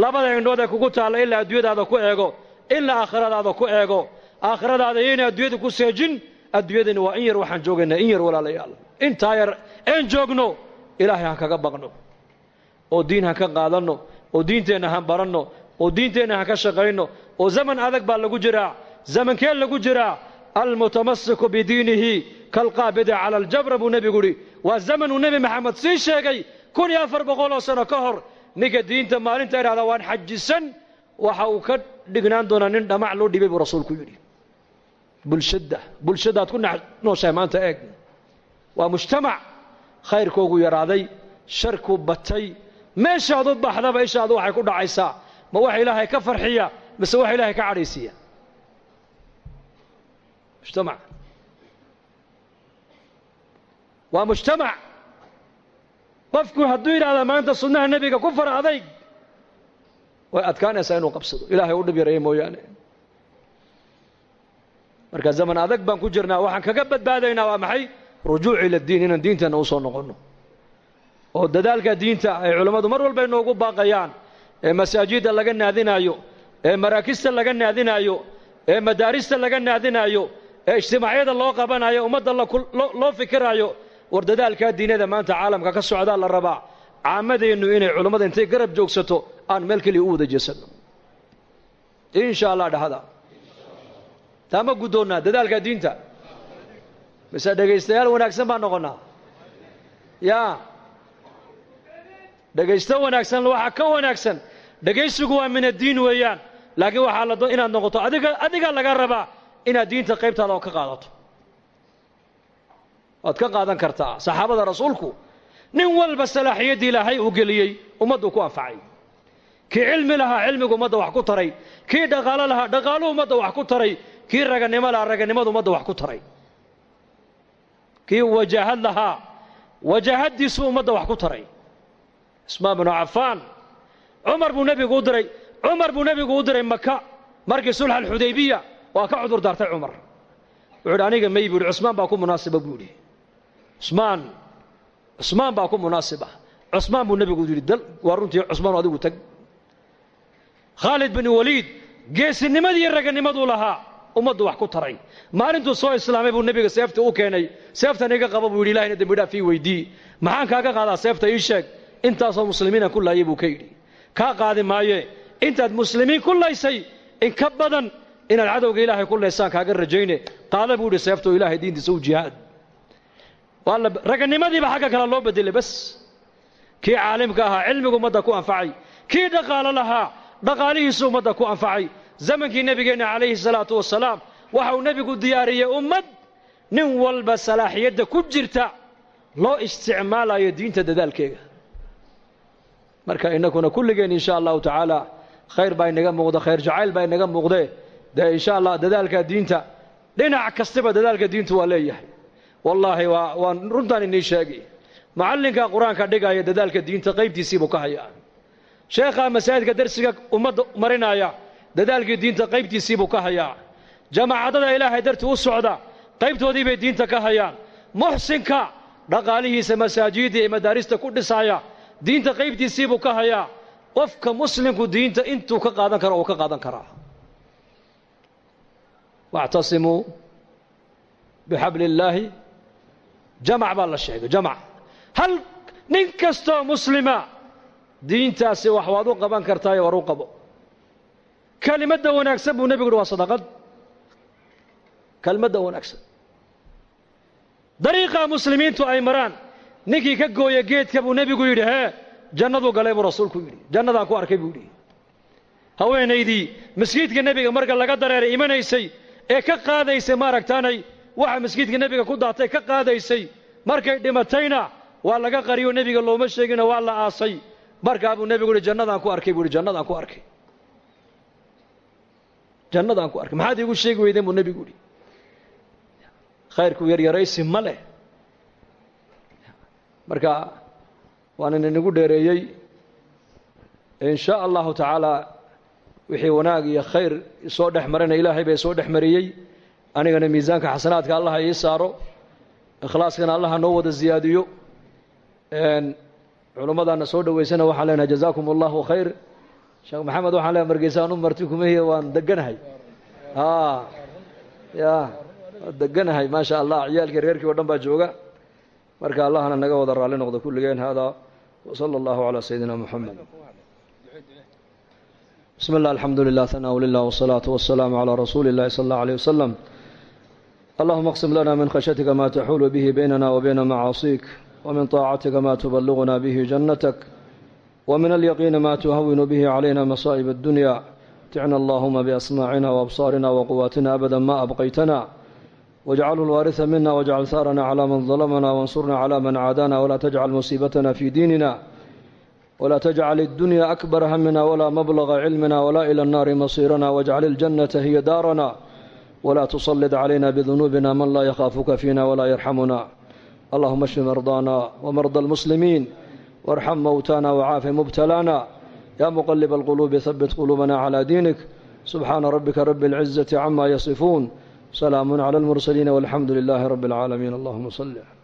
labada indhood ee kugu taalla ilaa adduunyadaada ku eego ilaa aakhiradaada ku eego. Aakhiradaada iyayna adduunyada ku seejin adduunyadani waa in yar waxaan joogaynaa in yar walaalayaal. Intaa yar een joogno ilaahay han kaga baqno. Oo diin han ka qaadanno oo diinteenna han baranno oo diinteenna han ka shaqayno oo zaman adag baa lagu jiraa. Zamankeen lagu jiraa. Almutamasiku bidiinihi kalqaabidi cala aljabra buu nebigu idhi waa zamanuu nebi maxamed sii sheegay kun iyo afar boqoloo sano ka hor ninka diinta maalinta idhahdaa waan xajisan waxa uu ka dhignaan doonaa nin dhamac loo dhibay buu rasuulku yidhi. Bulshadda bulshadaad ku nooshahay maanta eeg. Waa mujtamac khayrkoogu yaraaday sharku batay meeshaad u baxdaba ishaadu waxay ku dhacaysaa. Ma wax ilaahay ka farxiya mise wax ilaahay ka cadhaysiiya. Mujtamac. Waa mujtamac. Qofku hadduu yidhahda maanta sunnaha nebiga ku fara adayg way adkaanaysaa inuu qabsado. Ilaahay u dhib yareeya mooyaane. Marka zaman adag baan ku jirnaa waxaan kaga badbaadaynaa waa maxay? Rujuuc ila diin inaan diinteenna u soo noqonno. Oo dadaalka diinta ay culammadu mar walba inoogu baaqayaan ee masaajidda laga naadinaayo ee maraakista laga naadinaayo ee madaarista laga naadinaayo ee ijtimaacyada loo qabanayo ummadda loo fikiraayo war dadaalkaa diinada maanta caalamka ka socdaa la rabaa. Caamadeennu inay culammada intay garab joogsato aan meel keliya u wada jeesanno insha allah dhahda taa ma guddoonnaa dadaalka diinta. Mise dhegaystayaal wanaagsan baan noqonnaa. Yaa. Dhegaysto wanaagsan waxaa ka wanaagsan. Dhegaysigu waa min addiin weeyaan laakiin waxaa inaad noqoto adiga adigaa laga rabaa inaad diinta qaybtaada oo ka qaadato. Waad ka qaadan kartaa saxaabada rasuulku. Nin walba salaaxiyaddii ilaahay uu geliyey ummaddu ku anfacay. Kii cilmi lahaa cilmigu ummadda wax ku taray. Kii dhaqaalo lahaa dhaqaaluhu ummadda wax ku taray. Kii raganimo lahaa raganimadu ummadda wax ku taray. Kii wajaahad lahaa wajaahaddiisuu ummadda wax ku taray. Ismaan binu cafaan cumar buu nebigu u diray cumar buu nebigu u diray maka markii sulx alxudaybiya waa ka cudur daartay cumar. Wuxuu idhi aniga may buu ihi cusmaan baa ku munaasiba buu idhi. Cusmaan cusmaan baa ku munaasiba. Cusmaan buu nebigu yidhi dal waa runtii cusmaan adigu tag. Khaalid bin waliid geesinimadii raganimaduu lahaa ummaddu wax ku taray. Maalintuu soo islaamay buu nebiga seefta u keenay. Seeftan iga qaba buu yidhi ilahina dembi dhaaf ii weydii. Maxaan kaaga qaadaa seefta intaad muslimiin ku laysay in ka badan inaad cadowga ilaahay ku laysaan kaaga rajayne. Qaada buu yidhi seefto ilaahay diintiisa u jihaad. Raganimadiiba xagga kale loo bedelay bas. Kii caalimka ahaa cilmigu ummadda ku anfacay. Kii dhaqaalo lahaa dhaqaalihiisu ummadda ku anfacay. Zamankii nebigeenna calayhi salaatu wasalaam waxa uu nebigu diyaariyey ummad nin walba salaaxiyadda ku jirta loo isticmaalayo diinta dadaalkeega. Marka innakuna kulligeen insha allahu tacaala khayr baa inaga muuqda khayr jacayl baa inaga muuqdee dee insha allah dadaalka diinta dhinac kastaba dadaalka diintu waa leeyahay wallaahi waa waan runtaan inii sheegi macallinka qur'aanka dhigaya dadaalka diinta qaybtiisiibuu ka hayaa sheekhaa masaajidka darsiga ummadda marinaya dadaalkii diinta qaybtiisiibuu ka hayaa jamaacadada ilaahay dartii u socda qaybtoodii bay diinta ka hayaan muxsinka dhaqaalihiisa masaajidda ee madaarista ku dhisaya diinta qaybtiisiibuu ka hayaa qofka muslimku diinta intuu ka qaadan karo uu ka qaadan karaa. Wactasimuu bixabli illaahi jamac baa la sheegay jamac. Hal nin kastoo muslima diintaasi wax waad u qaban kartaayo war u qabo. Kelimadda wanaagsan buu nebigu uhi waa sadaqad. Kelimadda wanaagsan. Dariiqa muslimiintu ay maraan ninkii ka gooya geedka buu nebigu yidhi hee jannaduu galay buu rasuulku yidhi. Jannadaan ku arkay buu yidhi. Haweenaydii masjidka nebiga marka laga dareeray imanaysay ee ka qaadaysay maaragtaanay waxa masjidka nebiga ku daatay ka qaadaysay markay dhimatayna waa laga qariyo nebiga looma sheegino waa la aasay. Markaa buu nebigu yidhi jannadaan ku arkay buu yidhi jannadaan ku arkay. Jannadaan ku arkay. Maxaad iigu sheegi weydeen buu nebigu yidhi. Khayrku yaryaraysi ma leh. Marka waanan inagu dheereeyey. In sha allahu tacaala wixii wanaag iyo khayr soo dhex marana ilaahay bay soo dhex mariyey. Anigana miisaanka xasanaadka allaha ii saaro. Ikhlaaskana allaha noo wada ziyaadiyo. Culummadaana soo dhoweysana waxaan leenahay jazaakum allahu khayr. Sheekh maxamed waxaan leehay margeysa anu marti kumahiya waan deganahay ya waan deganahay maa allah ciyaalkii reerkii o dhan baa jooga. Marka allahna naga wada raalli noqdo kulligeen hada wsala allahu calaa sayidina muxamed bismi اllah alxamdu lilah hanaa lilah wالsalaaةu waالsalaamu calى rasuuli اllahi salى اllah alيه wasalam allahuma اqsim lana min khashyatika ma taxuulu bihi baynana wabayna macaasiik wmin طaacatika ma tubaliغuna bihi jannatak wmin alyaqiini ma tuhawinu bihi calayna masaa'ib اddunya ticna allahuma biasmaacina waabsaarina wquwaatina abada ma abqaytana wاjcalhu اlwaariثa mina wاjcal haarana clى man ظlamna wansurna clى man caadana wla tajcal musiibatna fi diinina wla tajcal اddunya akbar hamina wla mablaغa cilmina wla ilى الnaari masiirana wاjcal اljannata hiya daarana wla tusalid calayna bdunuubina man laa yakhaafuka fina wla yarxamuna allahuma shfi mardaana wmarda اlmuslimiin warxam mowtana wcaafi mubtalaana ya muqalib اlqulubi habit qulubana clى diinik subxaana rabika rabi اlcizaةi cama yasifuun salaamu clى اlmursaliin walxamdu lilahi rabi اlcaalamiin allahuma صل